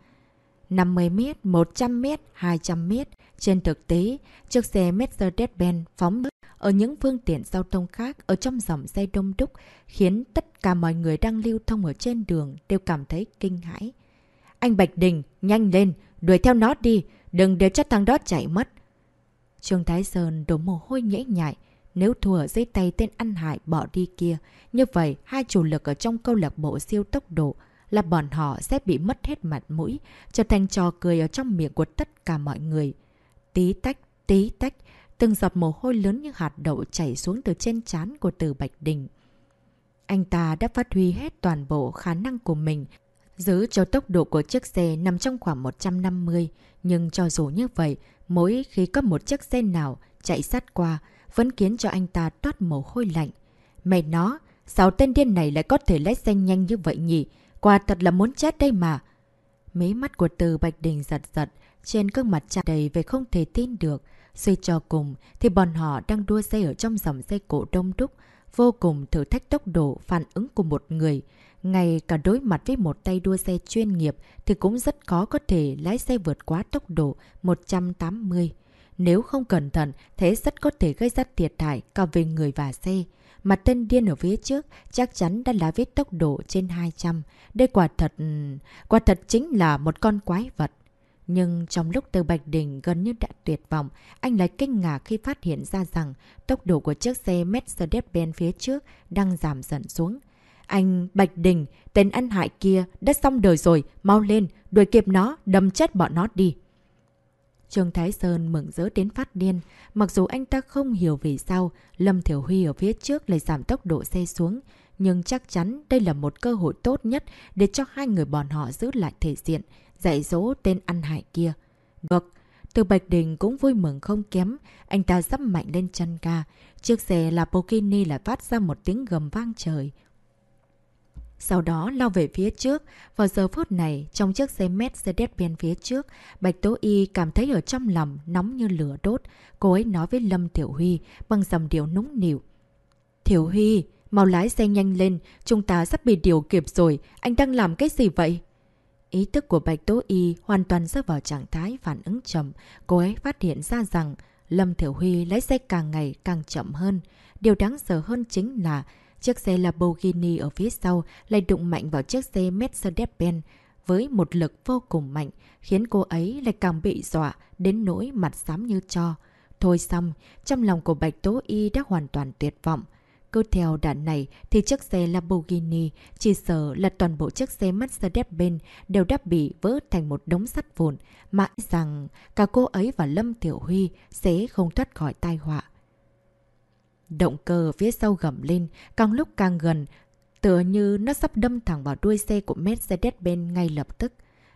50m, 100m, 200m. Trên thực tế, chiếc xe Mercedes-Benz phóng ở những phương tiện giao thông khác ở trong dòng xe đông đúc khiến tất cả mọi người đang lưu thông ở trên đường đều cảm thấy kinh hãi. Anh Bạch Đình, nhanh lên, đuổi theo nó đi, đừng để cho thằng đó chạy mất. Trương Thái Sơn đổ mồ hôi nhễ nhại, nếu thua dưới tay tên ăn hại bỏ đi kia, như vậy hai chủ lực ở trong câu lạc bộ siêu tốc độ là bọn họ sẽ bị mất hết mặt mũi, trở thành trò cười ở trong miệng của tất cả mọi người. Tí tách, tí tách, từng giọt mồ hôi lớn như hạt đậu chảy xuống từ trên trán của Từ Bạch Đình. Anh ta đã phát huy hết toàn bộ khả năng của mình, giữ cho tốc độ của chiếc xe nằm trong khoảng 150. Nhưng cho dù như vậy, mỗi khi có một chiếc xe nào chạy sát qua, vẫn khiến cho anh ta toát mồ hôi lạnh. Mẹ nó, sao tên điên này lại có thể lái xe nhanh như vậy nhỉ? Quả thật là muốn chết đây mà. Mí mắt của Từ Bạch Đình giật giật, trên gương mặt tràn đầy về không thể tin được. Suy cho cùng thì bọn họ đang đua xe ở trong dòng xe cổ đông đúc, vô cùng thử thách tốc độ phản ứng của một người. Ngay cả đối mặt với một tay đua xe chuyên nghiệp thì cũng rất khó có thể lái xe vượt quá tốc độ 180. Nếu không cẩn thận, thế rất có thể gây ra thiệt hại cả về người và xe. Mà tên điên ở phía trước chắc chắn đã là viết tốc độ trên 200. Đây quả thật... quả thật chính là một con quái vật. Nhưng trong lúc từ Bạch Đình gần như đã tuyệt vọng, anh lại kinh ngạc khi phát hiện ra rằng tốc độ của chiếc xe Mercedes-Benz phía trước đang giảm dần xuống. Anh Bạch Đình, tên ăn hại kia, đã xong đời rồi, mau lên, đuổi kịp nó, đâm chết bọn nó đi. Trương Thái Sơn mừng rỡ đến phát điên, mặc dù anh ta không hiểu vì sao Lâm Thiểu Huy ở phía trước lại giảm tốc độ xe xuống, nhưng chắc chắn đây là một cơ hội tốt nhất để cho hai người bọn họ giữ lại thể diện, dạy dỗ tên ăn hại kia. Được, từ Bạch Đình cũng vui mừng không kém, anh ta dắp mạnh lên chân ca. Chiếc xe là Pokini lại phát ra một tiếng gầm vang trời. Sau đó lao về phía trước. Vào giờ phút này, trong chiếc xe Mercedes bên phía trước, Bạch Tố Y cảm thấy ở trong lòng nóng như lửa đốt. Cô ấy nói với Lâm Tiểu Huy bằng dòng điệu núng nịu. Tiểu Huy, mau lái xe nhanh lên, chúng ta sắp bị điều kịp rồi, anh đang làm cái gì vậy? Ý thức của Bạch Tố Y hoàn toàn rơi vào trạng thái phản ứng chậm. Cô ấy phát hiện ra rằng Lâm Thiểu Huy lái xe càng ngày càng chậm hơn. Điều đáng sợ hơn chính là chiếc xe Lamborghini ở phía sau lại đụng mạnh vào chiếc xe Mercedes-Benz với một lực vô cùng mạnh, khiến cô ấy lại càng bị dọa đến nỗi mặt xám như cho. Thôi xong, trong lòng của Bạch Tố Y đã hoàn toàn tuyệt vọng. Cứ theo đạn này thì chiếc xe Lamborghini chỉ sợ là toàn bộ chiếc xe Mercedes-Benz đều đã bị vỡ thành một đống sắt vụn, mãi rằng cả cô ấy và Lâm Tiểu Huy sẽ không thoát khỏi tai họa. Động cơ phía sau gầm lên, càng lúc càng gần, tựa như nó sắp đâm thẳng vào đuôi xe của Mercedes-Benz ngay lập tức.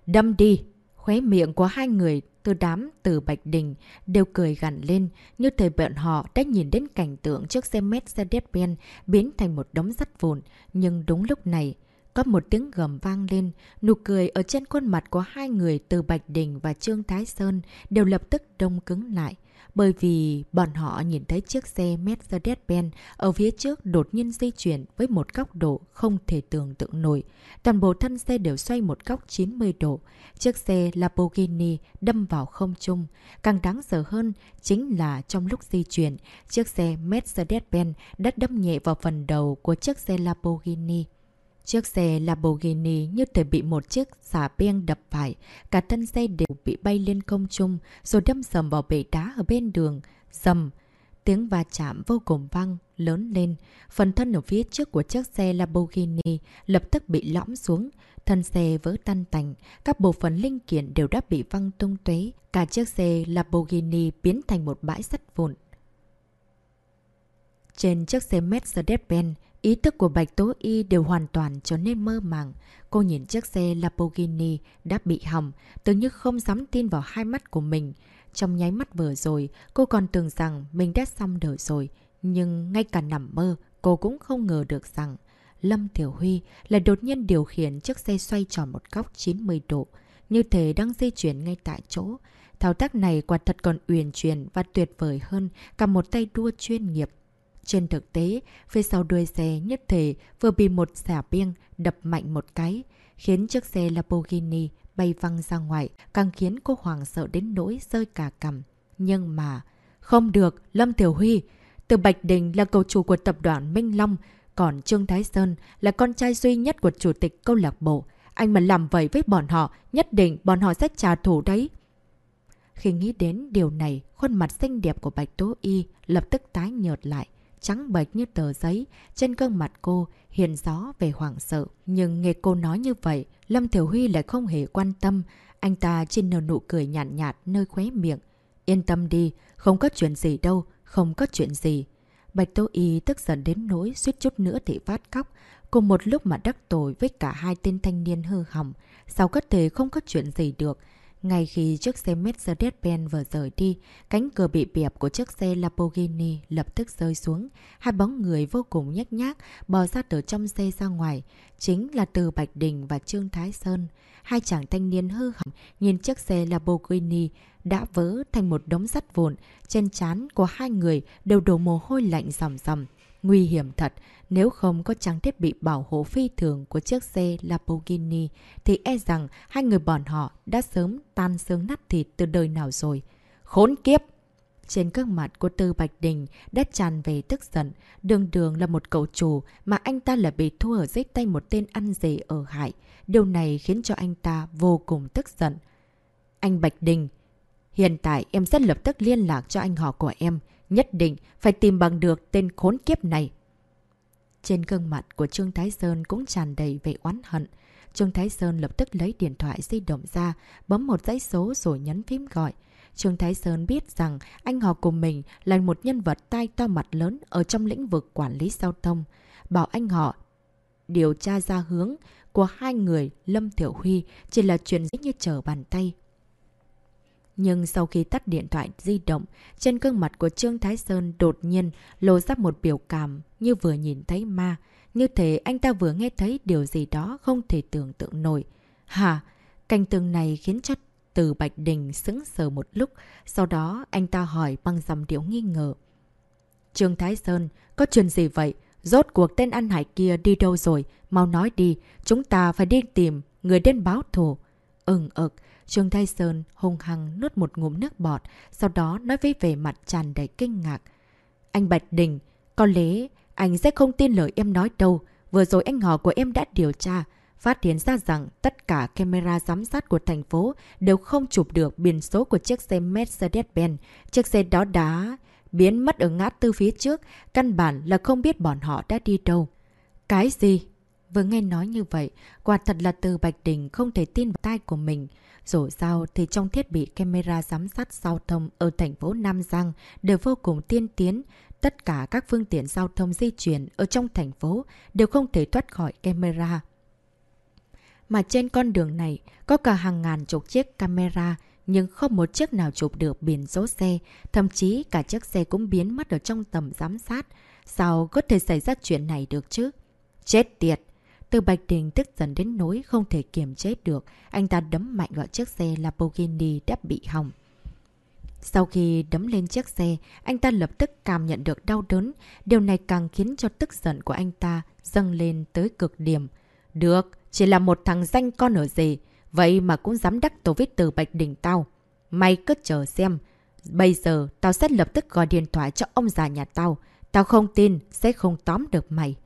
Đâm đi! Khóe miệng của hai người từ đám từ Bạch Đình đều cười gằn lên như thời bọn họ đã nhìn đến cảnh tượng chiếc xe Mercedes-Benz biến thành một đống sắt vụn. Nhưng đúng lúc này, có một tiếng gầm vang lên, nụ cười ở trên khuôn mặt của hai người từ Bạch Đình và Trương Thái Sơn đều lập tức đông cứng lại bởi vì bọn họ nhìn thấy chiếc xe Mercedes-Benz ở phía trước đột nhiên di chuyển với một góc độ không thể tưởng tượng nổi. Toàn bộ thân xe đều xoay một góc 90 độ. Chiếc xe Lamborghini đâm vào không trung. Càng đáng sợ hơn chính là trong lúc di chuyển, chiếc xe Mercedes-Benz đã đâm nhẹ vào phần đầu của chiếc xe Lamborghini. Chiếc xe Lamborghini như thể bị một chiếc xà beng đập phải, cả thân xe đều bị bay lên không trung rồi đâm sầm vào bể đá ở bên đường. Dầm! Tiếng va chạm vô cùng vang, lớn lên. Phần thân ở phía trước của chiếc xe Lamborghini lập tức bị lõm xuống. Thân xe vỡ tan tành, các bộ phận linh kiện đều đã bị văng tung tuế. Cả chiếc xe Lamborghini biến thành một bãi sắt vụn. Trên chiếc xe Mercedes-Benz, ý thức của Bạch Tố Y đều hoàn toàn trở nên mơ màng. Cô nhìn chiếc xe Lamborghini đã bị hỏng, tưởng như không dám tin vào hai mắt của mình. Trong nháy mắt vừa rồi, cô còn tưởng rằng mình đã xong đời rồi. Nhưng ngay cả nằm mơ, cô cũng không ngờ được rằng Lâm Tiểu Huy lại đột nhiên điều khiển chiếc xe xoay tròn một góc 90 độ, như thể đang di chuyển ngay tại chỗ. Thao tác này quả thật còn uyển chuyển và tuyệt vời hơn cả một tay đua chuyên nghiệp. Trên thực tế, phía sau đuôi xe nhất thể vừa bị một xả biêng đập mạnh một cái, khiến chiếc xe Lamborghini bay văng ra ngoài, càng khiến cô hoàng sợ đến nỗi rơi cả cằm. Nhưng mà... Không được, Lâm Tiểu Huy! Từ Bạch Đình là cầu chủ của tập đoàn Minh Long, còn Trương Thái Sơn là con trai duy nhất của chủ tịch câu lạc bộ. Anh mà làm vậy với bọn họ, nhất định bọn họ sẽ trả thù đấy. Khi nghĩ đến điều này, khuôn mặt xinh đẹp của Bạch Tố Y lập tức tái nhợt lại, trắng bệch như tờ giấy, trên gương mặt cô hiện gió về hoảng sợ. Nhưng nghe cô nói như vậy, Lâm Thiểu Huy lại không hề quan tâm, anh ta chỉ nở nụ cười nhạt nhạt nơi khóe miệng. Yên tâm đi, không có chuyện gì đâu, không có chuyện gì. Bạch Tô Y tức giận đến nỗi suýt chút nữa thì phát khóc, cùng một lúc mà đắc tội với cả hai tên thanh niên hư hỏng. Sao có thể không có chuyện gì được? Ngay khi chiếc xe Mercedes-Benz vừa rời đi, cánh cửa bị bẹp của chiếc xe Lamborghini lập tức rơi xuống. Hai bóng người vô cùng nhắc nhác bò ra từ trong xe ra ngoài. Chính là Từ Bạch Đình và Trương Thái Sơn. Hai chàng thanh niên hư hỏng nhìn chiếc xe Lamborghini đã vỡ thành một đống sắt vụn. Trên trán của hai người đều đổ mồ hôi lạnh ròng ròng. Nguy hiểm thật, nếu không có trang thiết bị bảo hộ phi thường của chiếc xe Lamborghini thì e rằng hai người bọn họ đã sớm tan xương nát thịt từ đời nào rồi. Khốn kiếp! Trên gương mặt của Tư Bạch Đình đã tràn về tức giận. Đường đường là một cậu chủ mà anh ta lại bị thua ở dưới tay một tên ăn dề ở hại. Điều này khiến cho anh ta vô cùng tức giận. Anh Bạch Đình, hiện tại em sẽ lập tức liên lạc cho anh họ của em. Nhất định phải tìm bằng được tên khốn kiếp này. Trên gương mặt của Trương Thái Sơn cũng tràn đầy vẻ oán hận. Trương Thái Sơn lập tức lấy điện thoại di động ra, bấm một dãy số rồi nhấn phím gọi. Trương Thái Sơn biết rằng anh họ của mình là một nhân vật tai to mặt lớn ở trong lĩnh vực quản lý giao thông. Bảo anh họ điều tra ra hướng của hai người Lâm Thiểu Huy chỉ là chuyện dễ như trở bàn tay. Nhưng sau khi tắt điện thoại di động, trên gương mặt của Trương Thái Sơn đột nhiên lộ ra một biểu cảm như vừa nhìn thấy ma. Như thế anh ta vừa nghe thấy điều gì đó không thể tưởng tượng nổi. Hả? Cảnh tường này khiến cho từ Bạch Đình sững sờ một lúc, sau đó anh ta hỏi bằng dòng điệu nghi ngờ. Trương Thái Sơn, có chuyện gì vậy? Rốt cuộc tên ăn hải kia đi đâu rồi? Mau nói đi, chúng ta phải đi tìm người đến báo thù. Ừng ực, Trương Thái Sơn hung hăng nuốt một ngụm nước bọt, sau đó nói với vẻ mặt tràn đầy kinh ngạc. Anh Bạch Đình, có lẽ anh sẽ không tin lời em nói đâu. Vừa rồi anh họ của em đã điều tra, phát hiện ra rằng tất cả camera giám sát của thành phố đều không chụp được biển số của chiếc xe Mercedes-Benz. Chiếc xe đó đã biến mất ở ngã tư phía trước, căn bản là không biết bọn họ đã đi đâu. Cái gì? Vừa nghe nói như vậy, quả thật là từ Bạch Đình không thể tin vào tai của mình. Dù sao thì trong thiết bị camera giám sát giao thông ở thành phố Nam Giang đều vô cùng tiên tiến. Tất cả các phương tiện giao thông di chuyển ở trong thành phố đều không thể thoát khỏi camera. Mà trên con đường này có cả hàng ngàn chục chiếc camera nhưng không một chiếc nào chụp được biển số xe, thậm chí cả chiếc xe cũng biến mất ở trong tầm giám sát. Sao có thể xảy ra chuyện này được chứ? Chết tiệt! Từ Bạch Đình tức giận đến nỗi không thể kiềm chế được, anh ta đấm mạnh vào chiếc xe Lamborghini đã bị hỏng. Sau khi đấm lên chiếc xe, anh ta lập tức cảm nhận được đau đớn. Điều này càng khiến cho tức giận của anh ta dâng lên tới cực điểm. Được, chỉ là một thằng danh con ở gì, vậy mà cũng dám đắc tổ với từ Bạch Đình tao. Mày cứ chờ xem. Bây giờ, tao sẽ lập tức gọi điện thoại cho ông già nhà tao. Tao không tin, sẽ không tóm được mày.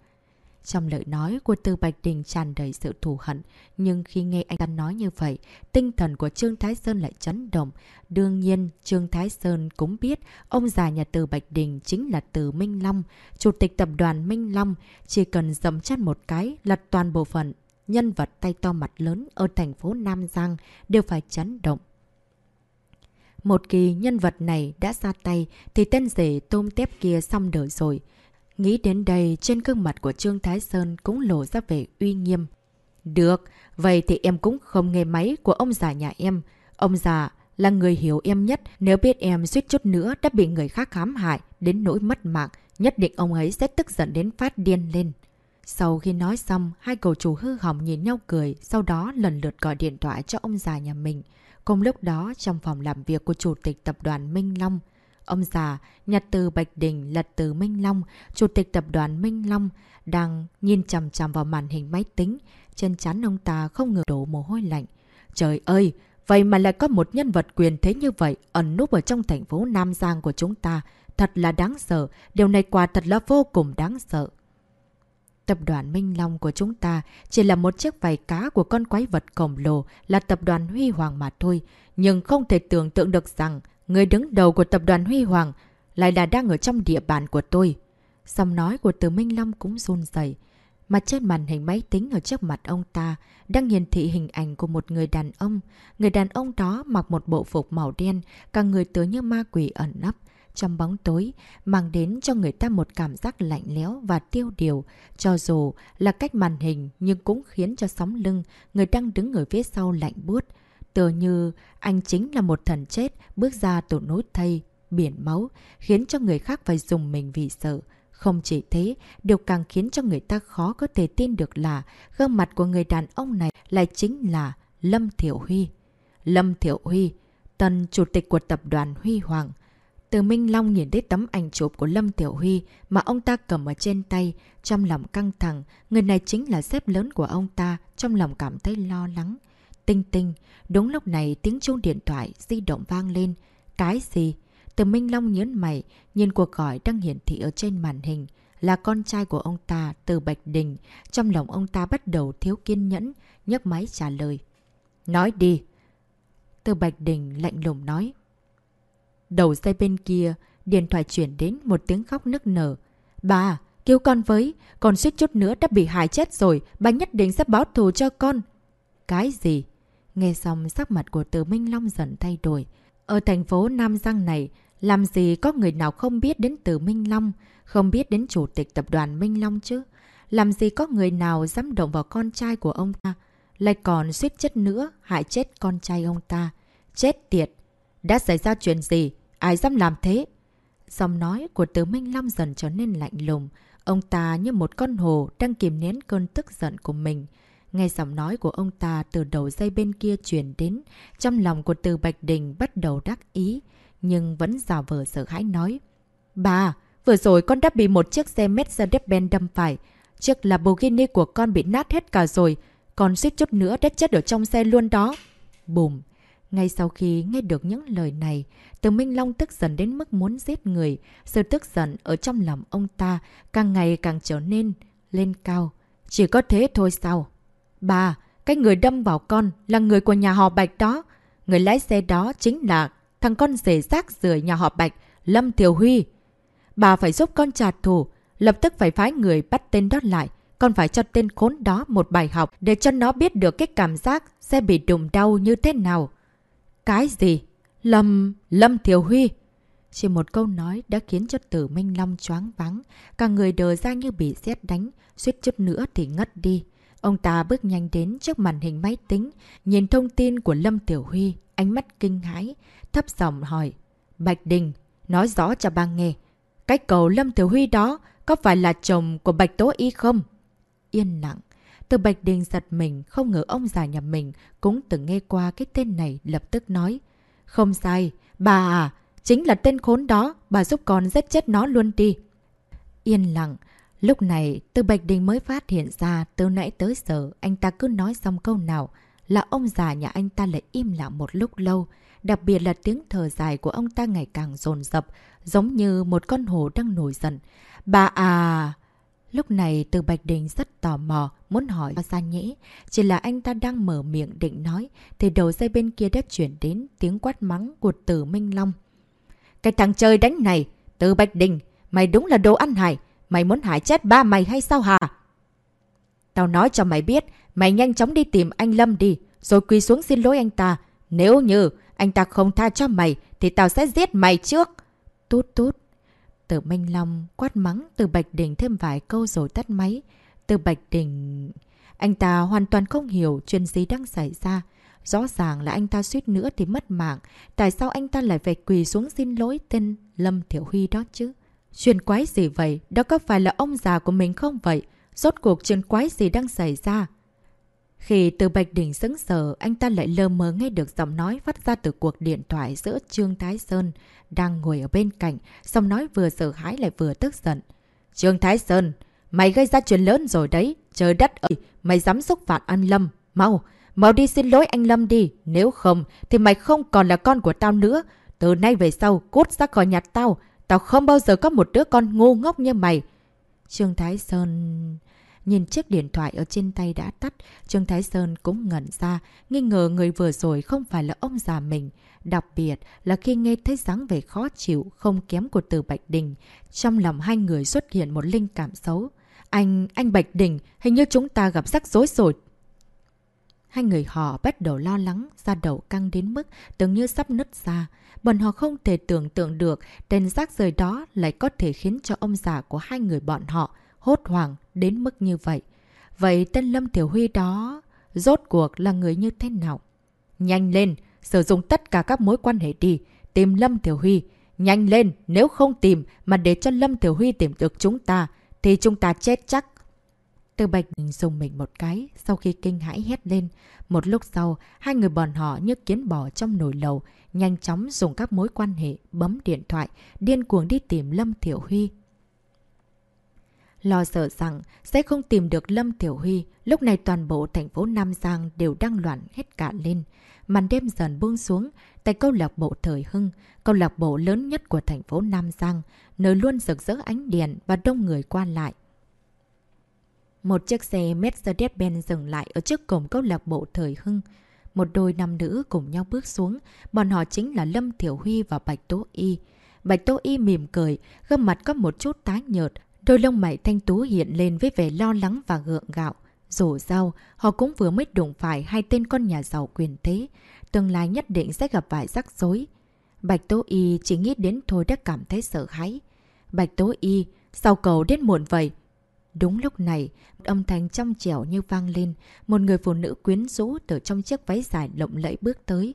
Trong lời nói của Tư Bạch Đình tràn đầy sự thù hận, nhưng khi nghe anh ta nói như vậy, tinh thần của Trương Thái Sơn lại chấn động. Đương nhiên, Trương Thái Sơn cũng biết ông già nhà Từ Bạch Đình chính là Từ Minh Long, chủ tịch tập đoàn Minh Long, chỉ cần dầm chân một cái là toàn bộ phận nhân vật tay to mặt lớn ở thành phố Nam Giang đều phải chấn động. Một kỳ nhân vật này đã ra tay thì tên rể tôm tép kia xong đời rồi. Nghĩ đến đây, trên gương mặt của Trương Thái Sơn cũng lộ ra vẻ uy nghiêm. Được, vậy thì em cũng không nghe máy của ông già nhà em. Ông già là người hiểu em nhất, nếu biết em suýt chút nữa đã bị người khác khám hại, đến nỗi mất mạng, nhất định ông ấy sẽ tức giận đến phát điên lên. Sau khi nói xong, hai cầu chủ hư hỏng nhìn nhau cười, sau đó lần lượt gọi điện thoại cho ông già nhà mình. Cùng lúc đó, trong phòng làm việc của Chủ tịch Tập đoàn Minh Long, ông già, nhặt từ Bạch Đình, lật từ Minh Long, Chủ tịch Tập đoàn Minh Long, đang nhìn chằm chằm vào màn hình máy tính. Trên chắn ông ta không ngừng đổ mồ hôi lạnh. Trời ơi! Vậy mà lại có một nhân vật quyền thế như vậy ẩn núp ở trong thành phố Nam Giang của chúng ta. Thật là đáng sợ. Điều này quả thật là vô cùng đáng sợ. Tập đoàn Minh Long của chúng ta chỉ là một chiếc vảy cá của con quái vật khổng lồ là tập đoàn Huy Hoàng mà thôi. Nhưng không thể tưởng tượng được rằng người đứng đầu của tập đoàn Huy Hoàng lại là đang ở trong địa bàn của tôi. Xong nói của từ Minh Long cũng run dày. Mà trên màn hình máy tính ở trước mặt ông ta đang hiển thị hình ảnh của một người đàn ông. Người đàn ông đó mặc một bộ phục màu đen, cả người tứa như ma quỷ ẩn nấp trong bóng tối, mang đến cho người ta một cảm giác lạnh lẽo và tiêu điều. Cho dù là cách màn hình nhưng cũng khiến cho sóng lưng người đang đứng ở phía sau lạnh buốt. Tựa như anh chính là một thần chết bước ra từ nối thây, biển máu, khiến cho người khác phải dùng mình vì sợ. Không chỉ thế, điều càng khiến cho người ta khó có thể tin được là gương mặt của người đàn ông này lại chính là Lâm Thiểu Huy. Lâm Thiểu Huy, tân chủ tịch của tập đoàn Huy Hoàng. Từ Minh Long nhìn thấy tấm ảnh chụp của Lâm Tiểu Huy mà ông ta cầm ở trên tay, trong lòng căng thẳng, người này chính là sếp lớn của ông ta, trong lòng cảm thấy lo lắng. Tinh tinh, đúng lúc này tiếng chuông điện thoại di động vang lên. Cái gì? Từ Minh Long nhớn mày, nhìn cuộc gọi đang hiển thị ở trên màn hình. Là con trai của ông ta, từ Bạch Đình. Trong lòng ông ta bắt đầu thiếu kiên nhẫn, nhấc máy trả lời. Nói đi. Từ Bạch Đình lạnh lùng nói. Đầu dây bên kia, điện thoại chuyển đến một tiếng khóc nức nở. Bà, cứu con với, con suýt chút nữa đã bị hại chết rồi, bà nhất định sẽ báo thù cho con. Cái gì? Nghe xong sắc mặt của từ Minh Long dần thay đổi. Ở thành phố Nam Giang này, làm gì có người nào không biết đến từ Minh Long, không biết đến chủ tịch tập đoàn Minh Long chứ? Làm gì có người nào dám động vào con trai của ông ta, lại còn suýt chết nữa hại chết con trai ông ta. Chết tiệt! Đã xảy ra chuyện gì? Ai dám làm thế? Giọng nói của Từ Minh Long dần trở nên lạnh lùng. Ông ta như một con hồ đang kìm nén cơn tức giận của mình. Nghe giọng nói của ông ta từ đầu dây bên kia chuyển đến, trong lòng của Từ Bạch Đình bắt đầu đắc ý, nhưng vẫn giả vờ sợ hãi nói. Bà, vừa rồi con đã bị một chiếc xe Mercedes-Benz đâm phải. Chiếc Lamborghini của con bị nát hết cả rồi. Con suýt chút nữa đã chết ở trong xe luôn đó. Bùm! Ngay sau khi nghe được những lời này, từ Minh Long tức giận đến mức muốn giết người. Sự tức giận ở trong lòng ông ta càng ngày càng trở nên lên cao. Chỉ có thế thôi sao? Bà, cái người đâm vào con là người của nhà họ Bạch đó. Người lái xe đó chính là thằng con rể rác rưởi nhà họ Bạch, Lâm Thiều Huy. Bà phải giúp con trả thù, lập tức phải phái người bắt tên đó lại. Con phải cho tên khốn đó một bài học để cho nó biết được cái cảm giác sẽ bị đụng đau như thế nào. Cái gì? Lâm... Lâm Thiều Huy! Chỉ một câu nói đã khiến cho tử Minh Long choáng vắng. Cả người đờ ra như bị xét đánh, suýt chút nữa thì ngất đi. Ông ta bước nhanh đến trước màn hình máy tính, nhìn thông tin của Lâm Tiểu Huy, ánh mắt kinh hãi, thấp giọng hỏi. Bạch Đình, nói rõ cho ba nghe. Cái cầu Lâm Tiểu Huy đó có phải là chồng của Bạch Tố Y không? Yên lặng. Từ Bạch Đình giật mình, không ngờ ông già nhà mình cũng từng nghe qua cái tên này lập tức nói. Không sai, bà à, chính là tên khốn đó, bà giúp con giết chết nó luôn đi. Yên lặng, lúc này Từ Bạch Đình mới phát hiện ra từ nãy tới giờ anh ta cứ nói xong câu nào là ông già nhà anh ta lại im lặng một lúc lâu. Đặc biệt là tiếng thở dài của ông ta ngày càng dồn dập, giống như một con hồ đang nổi giận. Bà à... Lúc này từ Bạch Đình rất tò mò, muốn hỏi ra nhẽ. Chỉ là anh ta đang mở miệng định nói, thì đầu dây bên kia đã chuyển đến tiếng quát mắng của từ Minh Long. Cái thằng chơi đánh này, từ Bạch Đình, mày đúng là đồ ăn hại. Mày muốn hại chết ba mày hay sao hả? Tao nói cho mày biết, mày nhanh chóng đi tìm anh Lâm đi, rồi quỳ xuống xin lỗi anh ta. Nếu như anh ta không tha cho mày, thì tao sẽ giết mày trước. Tút tút. Từ Minh Long quát mắng từ Bạch Đình thêm vài câu rồi tắt máy. Từ Bạch Đình... Anh ta hoàn toàn không hiểu chuyện gì đang xảy ra. Rõ ràng là anh ta suýt nữa thì mất mạng. Tại sao anh ta lại phải quỳ xuống xin lỗi tên Lâm Thiểu Huy đó chứ? Chuyện quái gì vậy? Đó có phải là ông già của mình không vậy? Rốt cuộc chuyện quái gì đang xảy ra? Khi từ Bạch Đỉnh sững sờ, anh ta lại lơ mơ nghe được giọng nói phát ra từ cuộc điện thoại giữa Trương Thái Sơn đang ngồi ở bên cạnh, giọng nói vừa sợ hãi lại vừa tức giận. Trương Thái Sơn, mày gây ra chuyện lớn rồi đấy, trời đất ơi, mày dám xúc phạm anh Lâm, mau, mau đi xin lỗi anh Lâm đi, nếu không thì mày không còn là con của tao nữa, từ nay về sau cút ra khỏi nhà tao, tao không bao giờ có một đứa con ngu ngốc như mày. Trương Thái Sơn... Nhìn chiếc điện thoại ở trên tay đã tắt, Trương Thái Sơn cũng ngẩn ra, nghi ngờ người vừa rồi không phải là ông già mình. Đặc biệt là khi nghe thấy dáng vẻ khó chịu, không kém của từ Bạch Đình. Trong lòng hai người xuất hiện một linh cảm xấu. Anh, anh Bạch Đình, hình như chúng ta gặp rắc rối rồi. Hai người họ bắt đầu lo lắng, da đầu căng đến mức tưởng như sắp nứt ra. Bọn họ không thể tưởng tượng được tên rác rời đó lại có thể khiến cho ông già của hai người bọn họ hốt hoảng đến mức như vậy. Vậy tên Lâm Tiểu Huy đó rốt cuộc là người như thế nào? Nhanh lên, sử dụng tất cả các mối quan hệ đi, tìm Lâm Tiểu Huy. Nhanh lên, nếu không tìm mà để cho Lâm Tiểu Huy tìm được chúng ta, thì chúng ta chết chắc. Từ Bạch dùng mình một cái, sau khi kinh hãi hét lên. Một lúc sau, hai người bọn họ như kiến bò trong nồi lầu, nhanh chóng dùng các mối quan hệ, bấm điện thoại, điên cuồng đi tìm Lâm Tiểu Huy. Lo sợ rằng sẽ không tìm được Lâm Tiểu Huy, lúc này toàn bộ thành phố Nam Giang đều đang loạn hết cả lên. Màn đêm dần buông xuống, tại câu lạc bộ Thời Hưng, câu lạc bộ lớn nhất của thành phố Nam Giang, nơi luôn rực rỡ ánh đèn và đông người qua lại. Một chiếc xe Mercedes-Benz dừng lại ở trước cổng câu lạc bộ Thời Hưng. Một đôi nam nữ cùng nhau bước xuống, bọn họ chính là Lâm Thiểu Huy và Bạch Tố Y. Bạch Tố Y mỉm cười, gương mặt có một chút tái nhợt, Đôi lông mày thanh tú hiện lên với vẻ lo lắng và gượng gạo. Dù sao, họ cũng vừa mới đụng phải hai tên con nhà giàu quyền thế. Tương lai nhất định sẽ gặp vài rắc rối. Bạch Tố Y chỉ nghĩ đến thôi đã cảm thấy sợ hãi. Bạch Tố Y, sao cầu đến muộn vậy? Đúng lúc này, một âm thanh trong trẻo như vang lên, một người phụ nữ quyến rũ từ trong chiếc váy dài lộng lẫy bước tới.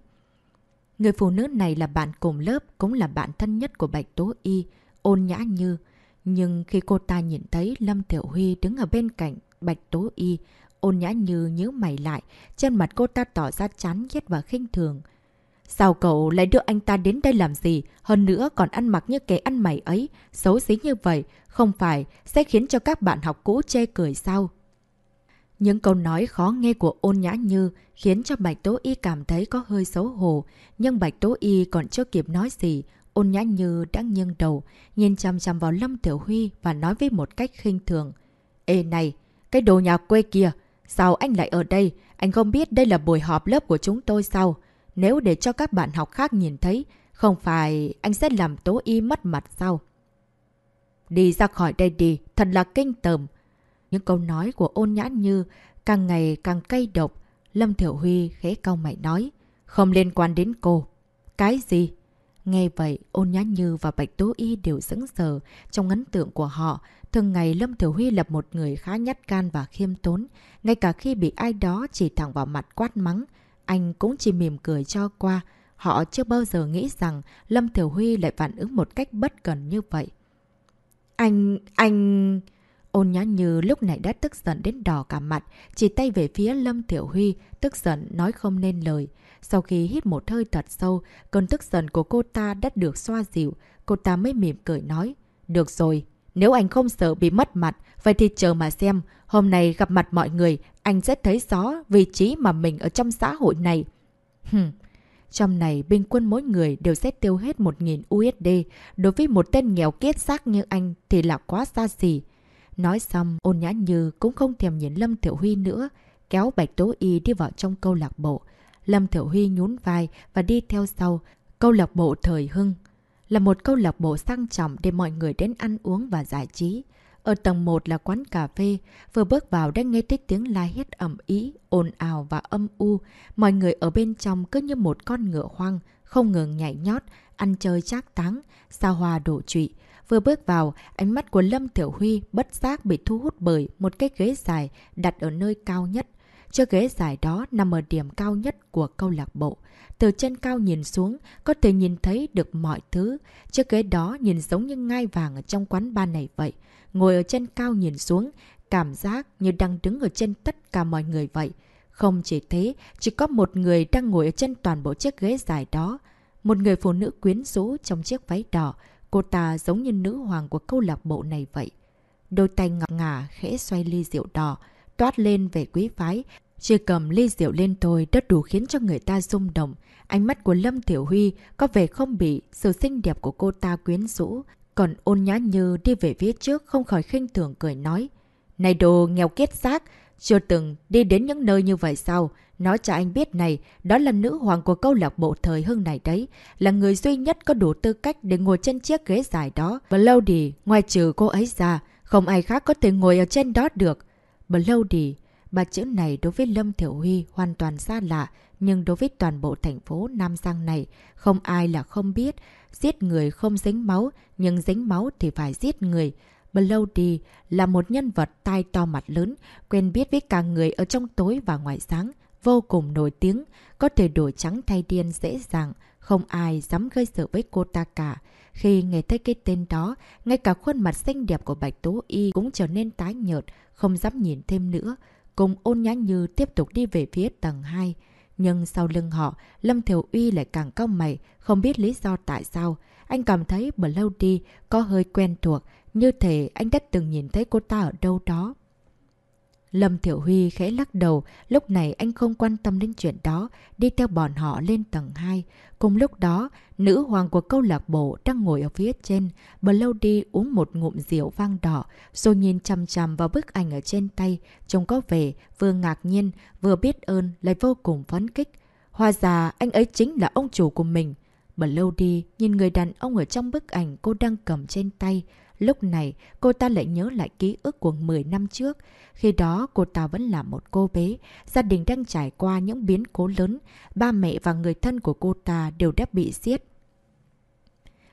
Người phụ nữ này là bạn cùng lớp, cũng là bạn thân nhất của Bạch Tố Y, ôn nhã như. Nhưng khi cô ta nhìn thấy Lâm Tiểu Huy đứng ở bên cạnh Bạch Tố Y, ôn nhã như nhớ mày lại, trên mặt cô ta tỏ ra chán ghét và khinh thường. Sao cậu lại đưa anh ta đến đây làm gì? Hơn nữa còn ăn mặc như kẻ ăn mày ấy, xấu xí như vậy, không phải sẽ khiến cho các bạn học cũ chê cười sao? Những câu nói khó nghe của ôn nhã như khiến cho Bạch Tố Y cảm thấy có hơi xấu hổ, nhưng Bạch Tố Y còn chưa kịp nói gì, Ôn nhã như đã nghiêng đầu, nhìn chăm chăm vào Lâm Tiểu Huy và nói với một cách khinh thường. Ê này, cái đồ nhà quê kia, sao anh lại ở đây? Anh không biết đây là buổi họp lớp của chúng tôi sao? Nếu để cho các bạn học khác nhìn thấy, không phải anh sẽ làm tố y mất mặt sao? Đi ra khỏi đây đi, thật là kinh tởm. Những câu nói của ôn nhã như càng ngày càng cay độc. Lâm Thiểu Huy khẽ cau mày nói, không liên quan đến cô. Cái gì? Nghe vậy, ôn nhã như và Bạch Tố Y đều sững sờ trong ấn tượng của họ. Thường ngày Lâm Thiểu Huy là một người khá nhát can và khiêm tốn. Ngay cả khi bị ai đó chỉ thẳng vào mặt quát mắng, anh cũng chỉ mỉm cười cho qua. Họ chưa bao giờ nghĩ rằng Lâm Thiểu Huy lại phản ứng một cách bất cần như vậy. Anh... anh... Ôn nhã như lúc này đã tức giận đến đỏ cả mặt, chỉ tay về phía Lâm Tiểu Huy, tức giận nói không nên lời. Sau khi hít một hơi thật sâu, cơn tức giận của cô ta đã được xoa dịu, cô ta mới mỉm cười nói. Được rồi, nếu anh không sợ bị mất mặt, vậy thì chờ mà xem, hôm nay gặp mặt mọi người, anh sẽ thấy rõ vị trí mà mình ở trong xã hội này. Hừm. Trong này, bình quân mỗi người đều sẽ tiêu hết 1.000 USD. Đối với một tên nghèo kiết xác như anh thì là quá xa xỉ. Nói xong, ôn nhã như cũng không thèm nhìn Lâm Thiểu Huy nữa, kéo Bạch Tố Y đi vào trong câu lạc bộ. Lâm Thiểu Huy nhún vai và đi theo sau. Câu lạc bộ Thời Hưng là một câu lạc bộ sang trọng để mọi người đến ăn uống và giải trí. Ở tầng 1 là quán cà phê, vừa bước vào đã nghe thấy tiếng la hét ẩm ý, ồn ào và âm u. Mọi người ở bên trong cứ như một con ngựa hoang, không ngừng nhảy nhót, ăn chơi trác táng, xa hoa đổ trụy. Vừa bước vào, ánh mắt của Lâm Tiểu Huy bất giác bị thu hút bởi một cái ghế dài đặt ở nơi cao nhất. Chiếc ghế dài đó nằm ở điểm cao nhất của câu lạc bộ. Từ trên cao nhìn xuống, có thể nhìn thấy được mọi thứ. Chiếc ghế đó nhìn giống như ngai vàng ở trong quán bar này vậy. Ngồi ở trên cao nhìn xuống, cảm giác như đang đứng ở trên tất cả mọi người vậy. Không chỉ thế, chỉ có một người đang ngồi ở trên toàn bộ chiếc ghế dài đó. Một người phụ nữ quyến rũ trong chiếc váy đỏ. Cô ta giống như nữ hoàng của câu lạc bộ này vậy. Đôi tay ngọc ngả khẽ xoay ly rượu đỏ, toát lên về quý phái. Chỉ cầm ly rượu lên thôi đã đủ khiến cho người ta rung động. Ánh mắt của Lâm Tiểu Huy có vẻ không bị sự xinh đẹp của cô ta quyến rũ. Còn ôn nhã như đi về phía trước không khỏi khinh thường cười nói. Này đồ nghèo kết xác, chưa từng đi đến những nơi như vậy sao? Nói cho anh biết này, đó là nữ hoàng của câu lạc bộ thời hưng này đấy. Là người duy nhất có đủ tư cách để ngồi trên chiếc ghế dài đó. Và lâu đi, ngoài trừ cô ấy ra, không ai khác có thể ngồi ở trên đó được. Và lâu đi, ba chữ này đối với Lâm Thiểu Huy hoàn toàn xa lạ. Nhưng đối với toàn bộ thành phố Nam Giang này, không ai là không biết. Giết người không dính máu, nhưng dính máu thì phải giết người. Bloody là một nhân vật tai to mặt lớn, quen biết với cả người ở trong tối và ngoài sáng, vô cùng nổi tiếng, có thể đổi trắng thay điên dễ dàng, không ai dám gây sự với cô ta cả. Khi nghe thấy cái tên đó, ngay cả khuôn mặt xinh đẹp của Bạch Tố Y cũng trở nên tái nhợt, không dám nhìn thêm nữa. Cùng ôn nhã như tiếp tục đi về phía tầng 2. Nhưng sau lưng họ, Lâm Thiểu Uy lại càng cao mày, không biết lý do tại sao. Anh cảm thấy Bloody có hơi quen thuộc, như thể anh đã từng nhìn thấy cô ta ở đâu đó. Lâm Thiểu Huy khẽ lắc đầu, lúc này anh không quan tâm đến chuyện đó, đi theo bọn họ lên tầng 2. Cùng lúc đó, nữ hoàng của câu lạc bộ đang ngồi ở phía trên, bờ lâu đi uống một ngụm rượu vang đỏ, rồi nhìn chằm chằm vào bức ảnh ở trên tay, trông có vẻ vừa ngạc nhiên, vừa biết ơn, lại vô cùng phấn kích. Hoa già, anh ấy chính là ông chủ của mình. Bờ lâu đi, nhìn người đàn ông ở trong bức ảnh cô đang cầm trên tay, Lúc này, cô ta lại nhớ lại ký ức của 10 năm trước. Khi đó, cô ta vẫn là một cô bé. Gia đình đang trải qua những biến cố lớn. Ba mẹ và người thân của cô ta đều đã bị giết.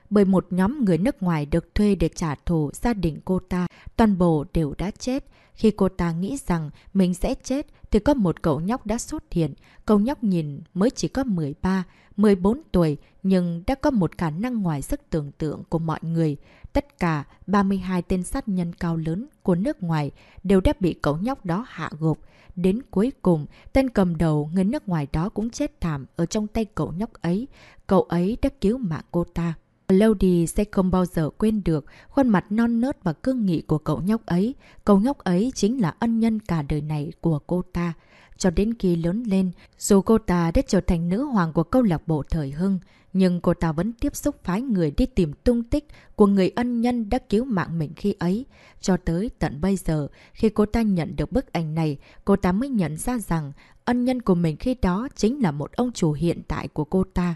Bởi một nhóm người nước ngoài được thuê để trả thù gia đình cô ta, toàn bộ đều đã chết. Khi cô ta nghĩ rằng mình sẽ chết, thì có một cậu nhóc đã xuất hiện. Cậu nhóc nhìn mới chỉ có 13, 14 tuổi, nhưng đã có một khả năng ngoài sức tưởng tượng của mọi người. Tất cả 32 tên sát nhân cao lớn của nước ngoài đều đã bị cậu nhóc đó hạ gục. Đến cuối cùng, tên cầm đầu người nước ngoài đó cũng chết thảm ở trong tay cậu nhóc ấy. Cậu ấy đã cứu mạng cô ta. Lodi sẽ không bao giờ quên được khuôn mặt non nớt và cương nghị của cậu nhóc ấy. Cậu nhóc ấy chính là ân nhân cả đời này của cô ta. Cho đến khi lớn lên, dù cô ta đã trở thành nữ hoàng của câu lạc bộ thời hưng, nhưng cô ta vẫn tiếp xúc phái người đi tìm tung tích của người ân nhân đã cứu mạng mình khi ấy. Cho tới tận bây giờ, khi cô ta nhận được bức ảnh này, cô ta mới nhận ra rằng ân nhân của mình khi đó chính là một ông chủ hiện tại của cô ta.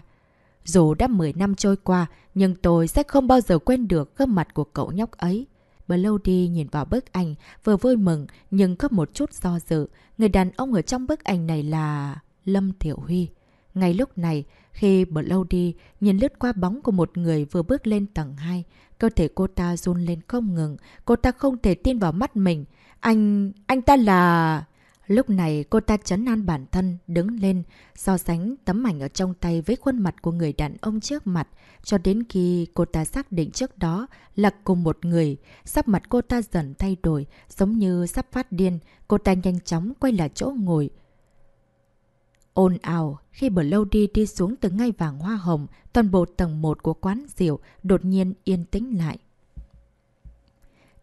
Dù đã 10 năm trôi qua, nhưng tôi sẽ không bao giờ quên được gương mặt của cậu nhóc ấy. Bloody nhìn vào bức ảnh, vừa vui mừng, nhưng có một chút do dự. Người đàn ông ở trong bức ảnh này là... Lâm Thiểu Huy. Ngay lúc này, khi Bloody nhìn lướt qua bóng của một người vừa bước lên tầng 2, cơ thể cô ta run lên không ngừng. Cô ta không thể tin vào mắt mình. Anh... anh ta là... Lúc này cô ta chấn an bản thân, đứng lên, so sánh tấm ảnh ở trong tay với khuôn mặt của người đàn ông trước mặt, cho đến khi cô ta xác định trước đó là cùng một người. Sắc mặt cô ta dần thay đổi, giống như sắp phát điên, cô ta nhanh chóng quay lại chỗ ngồi. Ôn ào, khi bờ lâu đi đi xuống từ ngay vàng hoa hồng, toàn bộ tầng 1 của quán rượu đột nhiên yên tĩnh lại.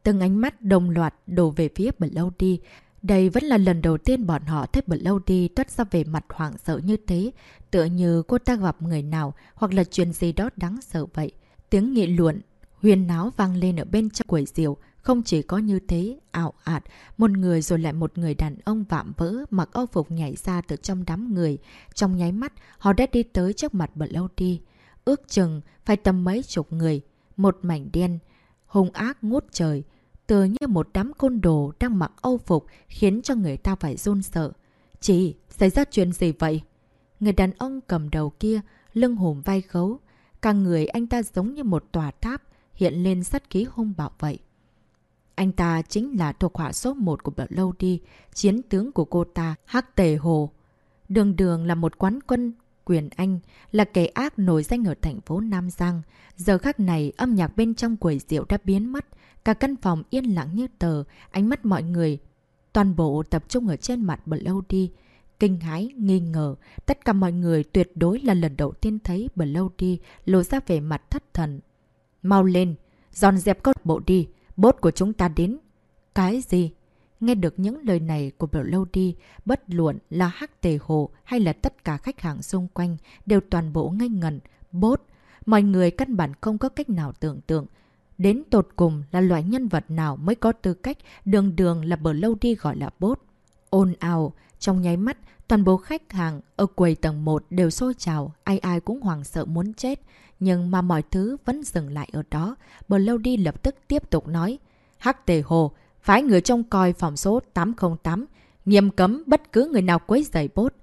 Từng ánh mắt đồng loạt đổ về phía bờ lâu đi, đây vẫn là lần đầu tiên bọn họ thấy Bloody toát ra về mặt hoảng sợ như thế, tựa như cô ta gặp người nào hoặc là chuyện gì đó đáng sợ vậy. Tiếng nghị luận, huyền náo vang lên ở bên trong quầy rượu, Không chỉ có như thế, ảo ạt, một người rồi lại một người đàn ông vạm vỡ mặc âu phục nhảy ra từ trong đám người. Trong nháy mắt, họ đã đi tới trước mặt bờ lâu. Ước chừng phải tầm mấy chục người. Một mảnh đen, hung ác ngút trời. Tựa như một đám côn đồ đang mặc âu phục khiến cho người ta phải run sợ. Chị, xảy ra chuyện gì vậy? Người đàn ông cầm đầu kia, lưng hùm vai gấu. Cả người anh ta giống như một tòa tháp, hiện lên sát khí hung bạo vậy. Anh ta chính là thuộc họa số 1 của lâu đi, chiến tướng của cô ta, Hắc Tề Hồ. Đường đường là một quán quân quyền Anh, là kẻ ác nổi danh ở thành phố Nam Giang. Giờ khắc này, âm nhạc bên trong quầy rượu đã biến mất. Cả căn phòng yên lặng như tờ, ánh mắt mọi người. Toàn bộ tập trung ở trên mặt lâu. Kinh hãi, nghi ngờ, tất cả mọi người tuyệt đối là lần đầu tiên thấy đi lộ ra vẻ mặt thất thần. Mau lên, dọn dẹp câu bộ đi, bốt của chúng ta đến. Cái gì? Nghe được những lời này của đi bất luận là Hắc Tề Hồ hay là tất cả khách hàng xung quanh đều toàn bộ ngây ngẩn. Bốt, mọi người căn bản không có cách nào tưởng tượng. Đến tột cùng là loại nhân vật nào mới có tư cách đường đường là bờ lâu đi gọi là bốt. Ôn ào, trong nháy mắt, toàn bộ khách hàng ở quầy tầng 1 đều sôi trào, ai ai cũng hoảng sợ muốn chết. Nhưng mà mọi thứ vẫn dừng lại ở đó. Bờ lâu đi lập tức tiếp tục nói. Hắc tề hồ, phái người trông coi phòng số 808, nghiêm cấm bất cứ người nào quấy giày bốt.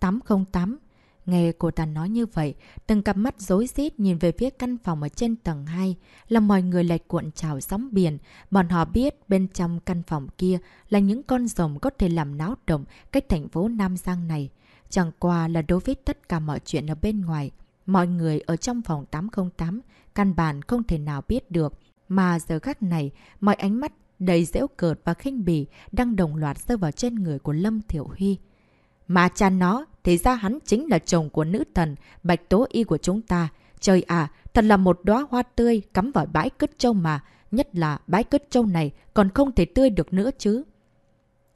808. Nghe cô ta nói như vậy, từng cặp mắt rối rít nhìn về phía căn phòng ở trên tầng 2, là mọi người lại cuộn trào sóng biển. Bọn họ biết bên trong căn phòng kia là những con rồng có thể làm náo động cách thành phố Nam Giang này. Chẳng qua là đối với tất cả mọi chuyện ở bên ngoài, Mọi người ở trong phòng 808 căn bản không thể nào biết được. Mà giờ khắc này, mọi ánh mắt đầy dễu cợt và khinh bỉ đang đồng loạt rơi vào trên người của Lâm Thiểu Huy. Mà cha nó, thì ra hắn chính là chồng của nữ thần, bạch tố y của chúng ta. Trời à, thật là một đóa hoa tươi cắm vào bãi cứt châu mà. Nhất là bãi cứt châu này còn không thể tươi được nữa chứ.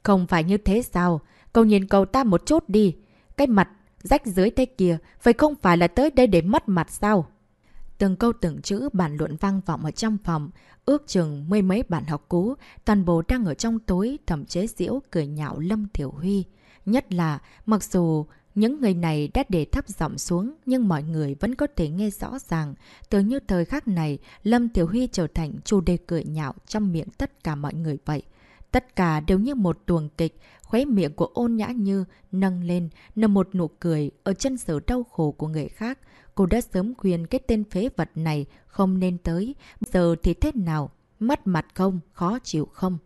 Không phải như thế sao? Cậu nhìn cậu ta một chút đi. Cái mặt rách dưới thế kia, vậy không phải là tới đây để mất mặt sao? Từng câu từng chữ bản luận vang vọng ở trong phòng, ước chừng mấy mấy bạn học cũ, toàn bộ đang ở trong tối thẩm chế diễu cười nhạo Lâm Thiểu Huy. Nhất là, mặc dù những người này đã để thấp giọng xuống, nhưng mọi người vẫn có thể nghe rõ ràng. Từ như thời khắc này, Lâm Tiểu Huy trở thành chủ đề cười nhạo trong miệng tất cả mọi người vậy. Tất cả đều như một tuồng kịch, khóe miệng của ôn nhã như nâng lên, nở một nụ cười ở chân sở đau khổ của người khác. Cô đã sớm khuyên cái tên phế vật này không nên tới. Giờ thì thế nào? Mất mặt không? Khó chịu không?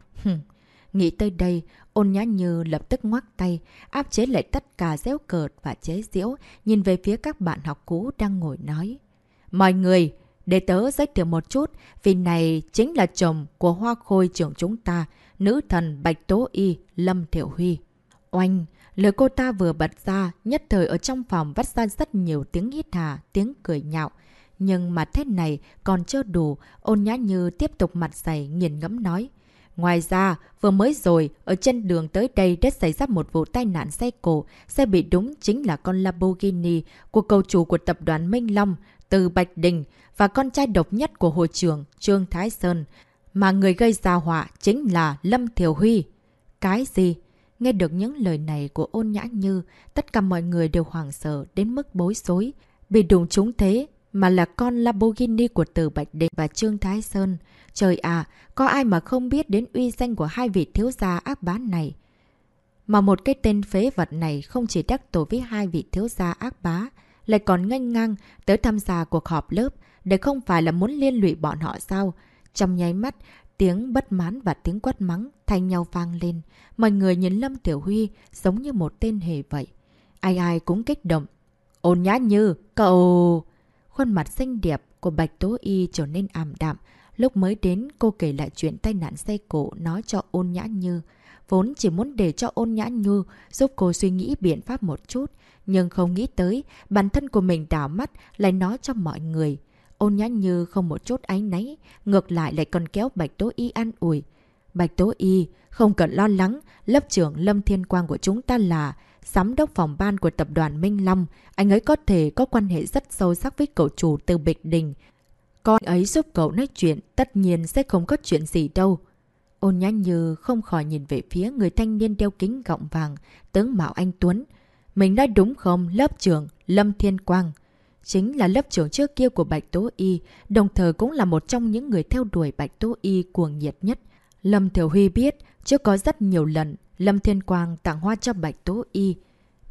Nghĩ tới đây, ôn nhã như lập tức ngoắc tay, áp chế lại tất cả dễu cợt và chế diễu, nhìn về phía các bạn học cũ đang ngồi nói. Mọi người, để tớ giới thiệu một chút, vì này chính là chồng của hoa khôi trưởng chúng ta, nữ thần Bạch Tố Y, Lâm Thiểu Huy. Oanh, lời cô ta vừa bật ra, nhất thời ở trong phòng vắt ra rất nhiều tiếng hít hà, tiếng cười nhạo. Nhưng mà thế này còn chưa đủ, ôn nhã như tiếp tục mặt dày nghiền ngẫm nói. Ngoài ra, vừa mới rồi, ở trên đường tới đây đã xảy ra một vụ tai nạn xe cổ. Xe bị đúng chính là con Lamborghini của cầu chủ của tập đoàn Minh Long, từ Bạch Đình, và con trai độc nhất của hội trưởng Trương Thái Sơn. Mà người gây ra họa chính là Lâm Thiểu Huy. Cái gì? Nghe được những lời này của ôn nhã như, tất cả mọi người đều hoảng sợ đến mức bối rối. Bị đụng chúng thế mà là con Lamborghini của Từ Bạch Định và Trương Thái Sơn. Trời à, có ai mà không biết đến uy danh của hai vị thiếu gia ác bá này. Mà một cái tên phế vật này không chỉ đắc tổ với hai vị thiếu gia ác bá, lại còn nganh ngang tới tham gia cuộc họp lớp, để không phải là muốn liên lụy bọn họ sao. Trong nháy mắt, tiếng bất mãn và tiếng quát mắng thanh nhau vang lên. Mọi người nhìn Lâm Tiểu Huy giống như một tên hề vậy. Ai ai cũng kích động. Ôn nhã như, cậu... Khuôn mặt xinh đẹp của Bạch Tố Y trở nên ảm đạm. Lúc mới đến, cô kể lại chuyện tai nạn xe cổ nói cho ôn nhã như. Vốn chỉ muốn để cho ôn nhã như giúp cô suy nghĩ biện pháp một chút. Nhưng không nghĩ tới, bản thân của mình đảo mắt lại nói cho mọi người. Ôn nhã như không một chút áy náy, ngược lại lại còn kéo Bạch Tố Y an ủi. Bạch Tố Y, không cần lo lắng, lớp trưởng Lâm Thiên Quang của chúng ta là giám đốc phòng ban của tập đoàn Minh Long. Anh ấy có thể có quan hệ rất sâu sắc với cậu chủ từ Bịch Đình. Con ấy giúp cậu nói chuyện, tất nhiên sẽ không có chuyện gì đâu. Ôn nhã như không khỏi nhìn về phía người thanh niên đeo kính gọng vàng, tướng Mạo Anh Tuấn. Mình nói đúng không, lớp trưởng, Lâm Thiên Quang. Chính là lớp trưởng trước kia của Bạch Tố Y, đồng thời cũng là một trong những người theo đuổi Bạch Tố Y cuồng nhiệt nhất. Lâm Thiểu Huy biết, trước có rất nhiều lần, Lâm Thiên Quang tặng hoa cho Bạch Tố Y.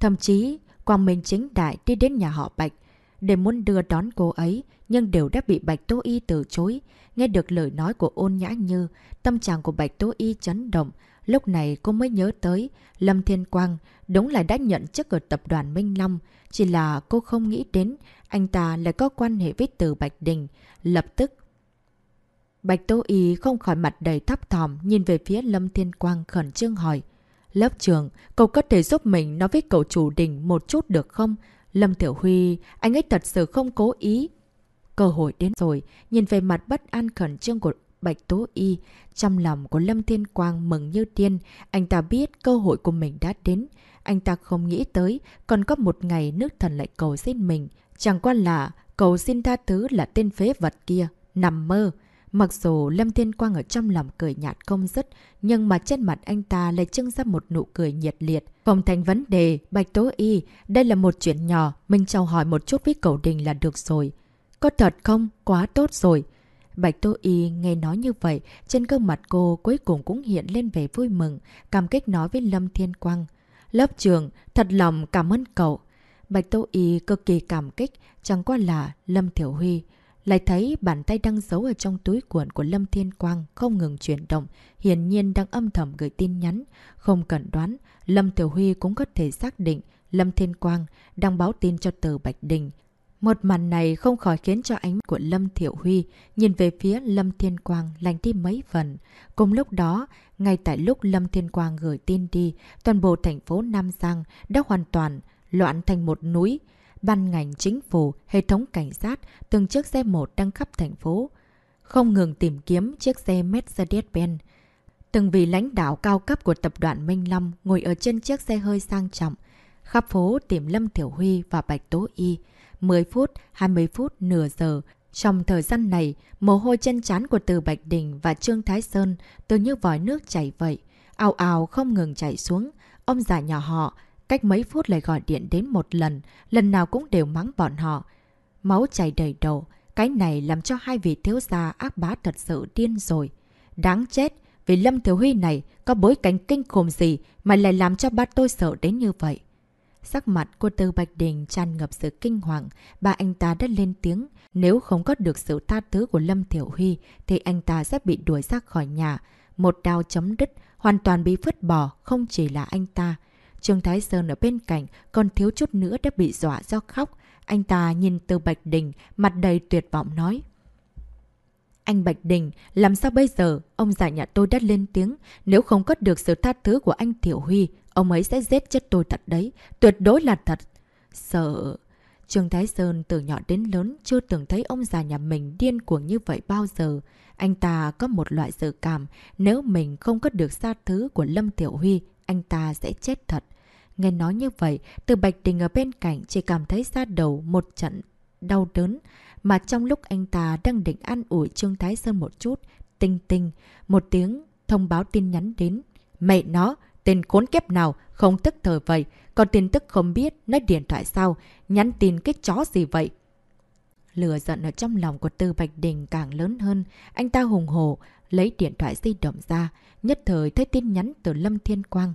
Thậm chí, Quang Minh chính đại đi đến nhà họ Bạch, để muốn đưa đón cô ấy, nhưng đều đã bị Bạch Tố Y từ chối. Nghe được lời nói của ôn nhã như, tâm trạng của Bạch Tố Y chấn động. Lúc này cô mới nhớ tới, Lâm Thiên Quang đúng là đã nhận chức ở tập đoàn Minh Long. Chỉ là cô không nghĩ đến anh ta lại có quan hệ với từ Bạch Đình. Lập tức, Bạch Tố Y không khỏi mặt đầy thấp thòm nhìn về phía Lâm Thiên Quang khẩn trương hỏi. Lớp trường, cậu có thể giúp mình nói với cậu chủ đình một chút được không? Lâm Tiểu Huy, anh ấy thật sự không cố ý. Cơ hội đến rồi, nhìn về mặt bất an khẩn trương của Bạch Tố Y, trong lòng của Lâm Thiên Quang mừng như tiên, anh ta biết cơ hội của mình đã đến. Anh ta không nghĩ tới, còn có một ngày nước thần lại cầu xin mình. Chẳng qua là, cầu xin tha thứ là tên phế vật kia, nằm mơ. Mặc dù Lâm Thiên Quang ở trong lòng cười nhạt không dứt, nhưng mà trên mặt anh ta lại trưng ra một nụ cười nhiệt liệt. Không thành vấn đề, Bạch Tố Y, đây là một chuyện nhỏ, mình chào hỏi một chút với cậu đình là được rồi. Có thật không? Quá tốt rồi. Bạch tô Y nghe nói như vậy, trên gương mặt cô cuối cùng cũng hiện lên vẻ vui mừng, cảm kích nói với Lâm Thiên Quang. Lớp trường, thật lòng cảm ơn cậu. Bạch tô Y cực kỳ cảm kích, chẳng qua là Lâm Thiểu Huy. Lại thấy bàn tay đang giấu ở trong túi quần của Lâm Thiên Quang không ngừng chuyển động, hiển nhiên đang âm thầm gửi tin nhắn. Không cần đoán, Lâm Tiểu Huy cũng có thể xác định Lâm Thiên Quang đang báo tin cho Từ Bạch Đình. Một màn này không khỏi khiến cho ánh của Lâm Thiệu Huy nhìn về phía Lâm Thiên Quang lành đi mấy phần. Cùng lúc đó, ngay tại lúc Lâm Thiên Quang gửi tin đi, toàn bộ thành phố Nam Giang đã hoàn toàn loạn thành một núi ban ngành chính phủ, hệ thống cảnh sát, từng chiếc xe một đang khắp thành phố. Không ngừng tìm kiếm chiếc xe Mercedes-Benz. Từng vị lãnh đạo cao cấp của tập đoàn Minh Long ngồi ở trên chiếc xe hơi sang trọng. Khắp phố tìm Lâm Thiểu Huy và Bạch Tố Y. 10 phút, 20 phút, nửa giờ. Trong thời gian này, mồ hôi chân chán của Từ Bạch Đình và Trương Thái Sơn tự như vòi nước chảy vậy. Ào ào không ngừng chảy xuống. Ông già nhỏ họ Cách mấy phút lại gọi điện đến một lần, lần nào cũng đều mắng bọn họ. Máu chảy đầy đầu, cái này làm cho hai vị thiếu gia ác bá thật sự điên rồi. Đáng chết, vì Lâm Thiếu Huy này có bối cảnh kinh khủng gì mà lại làm cho ba tôi sợ đến như vậy. Sắc mặt của Tư Bạch Đình tràn ngập sự kinh hoàng, bà anh ta đã lên tiếng. Nếu không có được sự tha thứ của Lâm Thiểu Huy, thì anh ta sẽ bị đuổi ra khỏi nhà. Một đao chấm đứt, hoàn toàn bị vứt bỏ, không chỉ là anh ta. Trương Thái Sơn ở bên cạnh còn thiếu chút nữa đã bị dọa do khóc. Anh ta nhìn tư Bạch Đình, mặt đầy tuyệt vọng nói. Anh Bạch Đình, làm sao bây giờ? Ông già nhà tôi đã lên tiếng. Nếu không có được sự tha thứ của anh Tiểu Huy, ông ấy sẽ giết chết tôi thật đấy. Tuyệt đối là thật. Sợ... Trương Thái Sơn từ nhỏ đến lớn chưa từng thấy ông già nhà mình điên cuồng như vậy bao giờ. Anh ta có một loại dự cảm nếu mình không có được xa thứ của Lâm Tiểu Huy, anh ta sẽ chết thật. Nghe nói như vậy, từ Bạch Đình ở bên cạnh chỉ cảm thấy ra đầu một trận đau đớn. Mà trong lúc anh ta đang định ăn ủi Trương Thái Sơn một chút, tinh tinh, một tiếng thông báo tin nhắn đến. Mẹ nó, tên khốn kiếp nào, không tức thời vậy, còn tin tức không biết, nói điện thoại sao, nhắn tin cái chó gì vậy. Lửa giận ở trong lòng của Tư Bạch Đình càng lớn hơn, anh ta hùng hổ lấy điện thoại di động ra, nhất thời thấy tin nhắn từ Lâm Thiên Quang.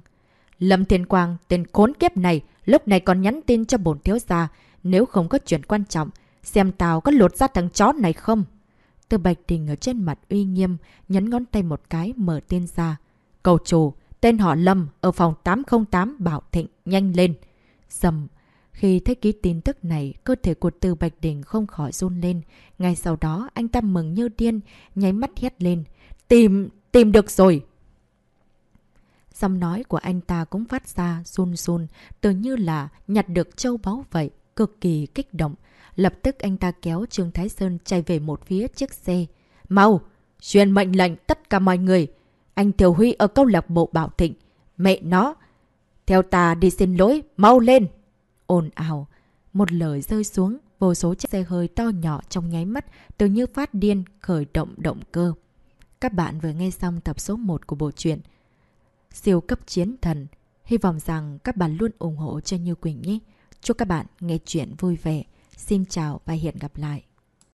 Lâm Thiên Quang, tên khốn kiếp này, lúc này còn nhắn tin cho bổn thiếu gia. Nếu không có chuyện quan trọng, xem tao có lột ra thằng chó này không? Từ Bạch Đình ở trên mặt uy nghiêm, nhấn ngón tay một cái mở tin ra. Cầu chủ, tên họ Lâm, ở phòng 808 Bảo Thịnh, nhanh lên. Dầm. Khi thấy ký tin tức này, cơ thể của Từ Bạch Đình không khỏi run lên. Ngay sau đó, anh ta mừng như điên, nháy mắt hét lên. Tìm, tìm được rồi! Giọng nói của anh ta cũng phát ra run run, tự như là nhặt được châu báu vậy, cực kỳ kích động. Lập tức anh ta kéo Trương Thái Sơn chạy về một phía chiếc xe. Mau! Truyền mệnh lệnh tất cả mọi người! Anh Thiều Huy ở câu lạc bộ Bảo Thịnh. Mẹ nó! Theo ta đi xin lỗi, mau lên! ồn ào. Một lời rơi xuống, vô số chiếc xe hơi to nhỏ trong nháy mắt tự như phát điên khởi động động cơ. Các bạn vừa nghe xong tập số 1 của bộ truyện Siêu cấp chiến thần. Hy vọng rằng các bạn luôn ủng hộ cho Như Quỳnh nhé. Chúc các bạn nghe chuyện vui vẻ. Xin chào và hẹn gặp lại.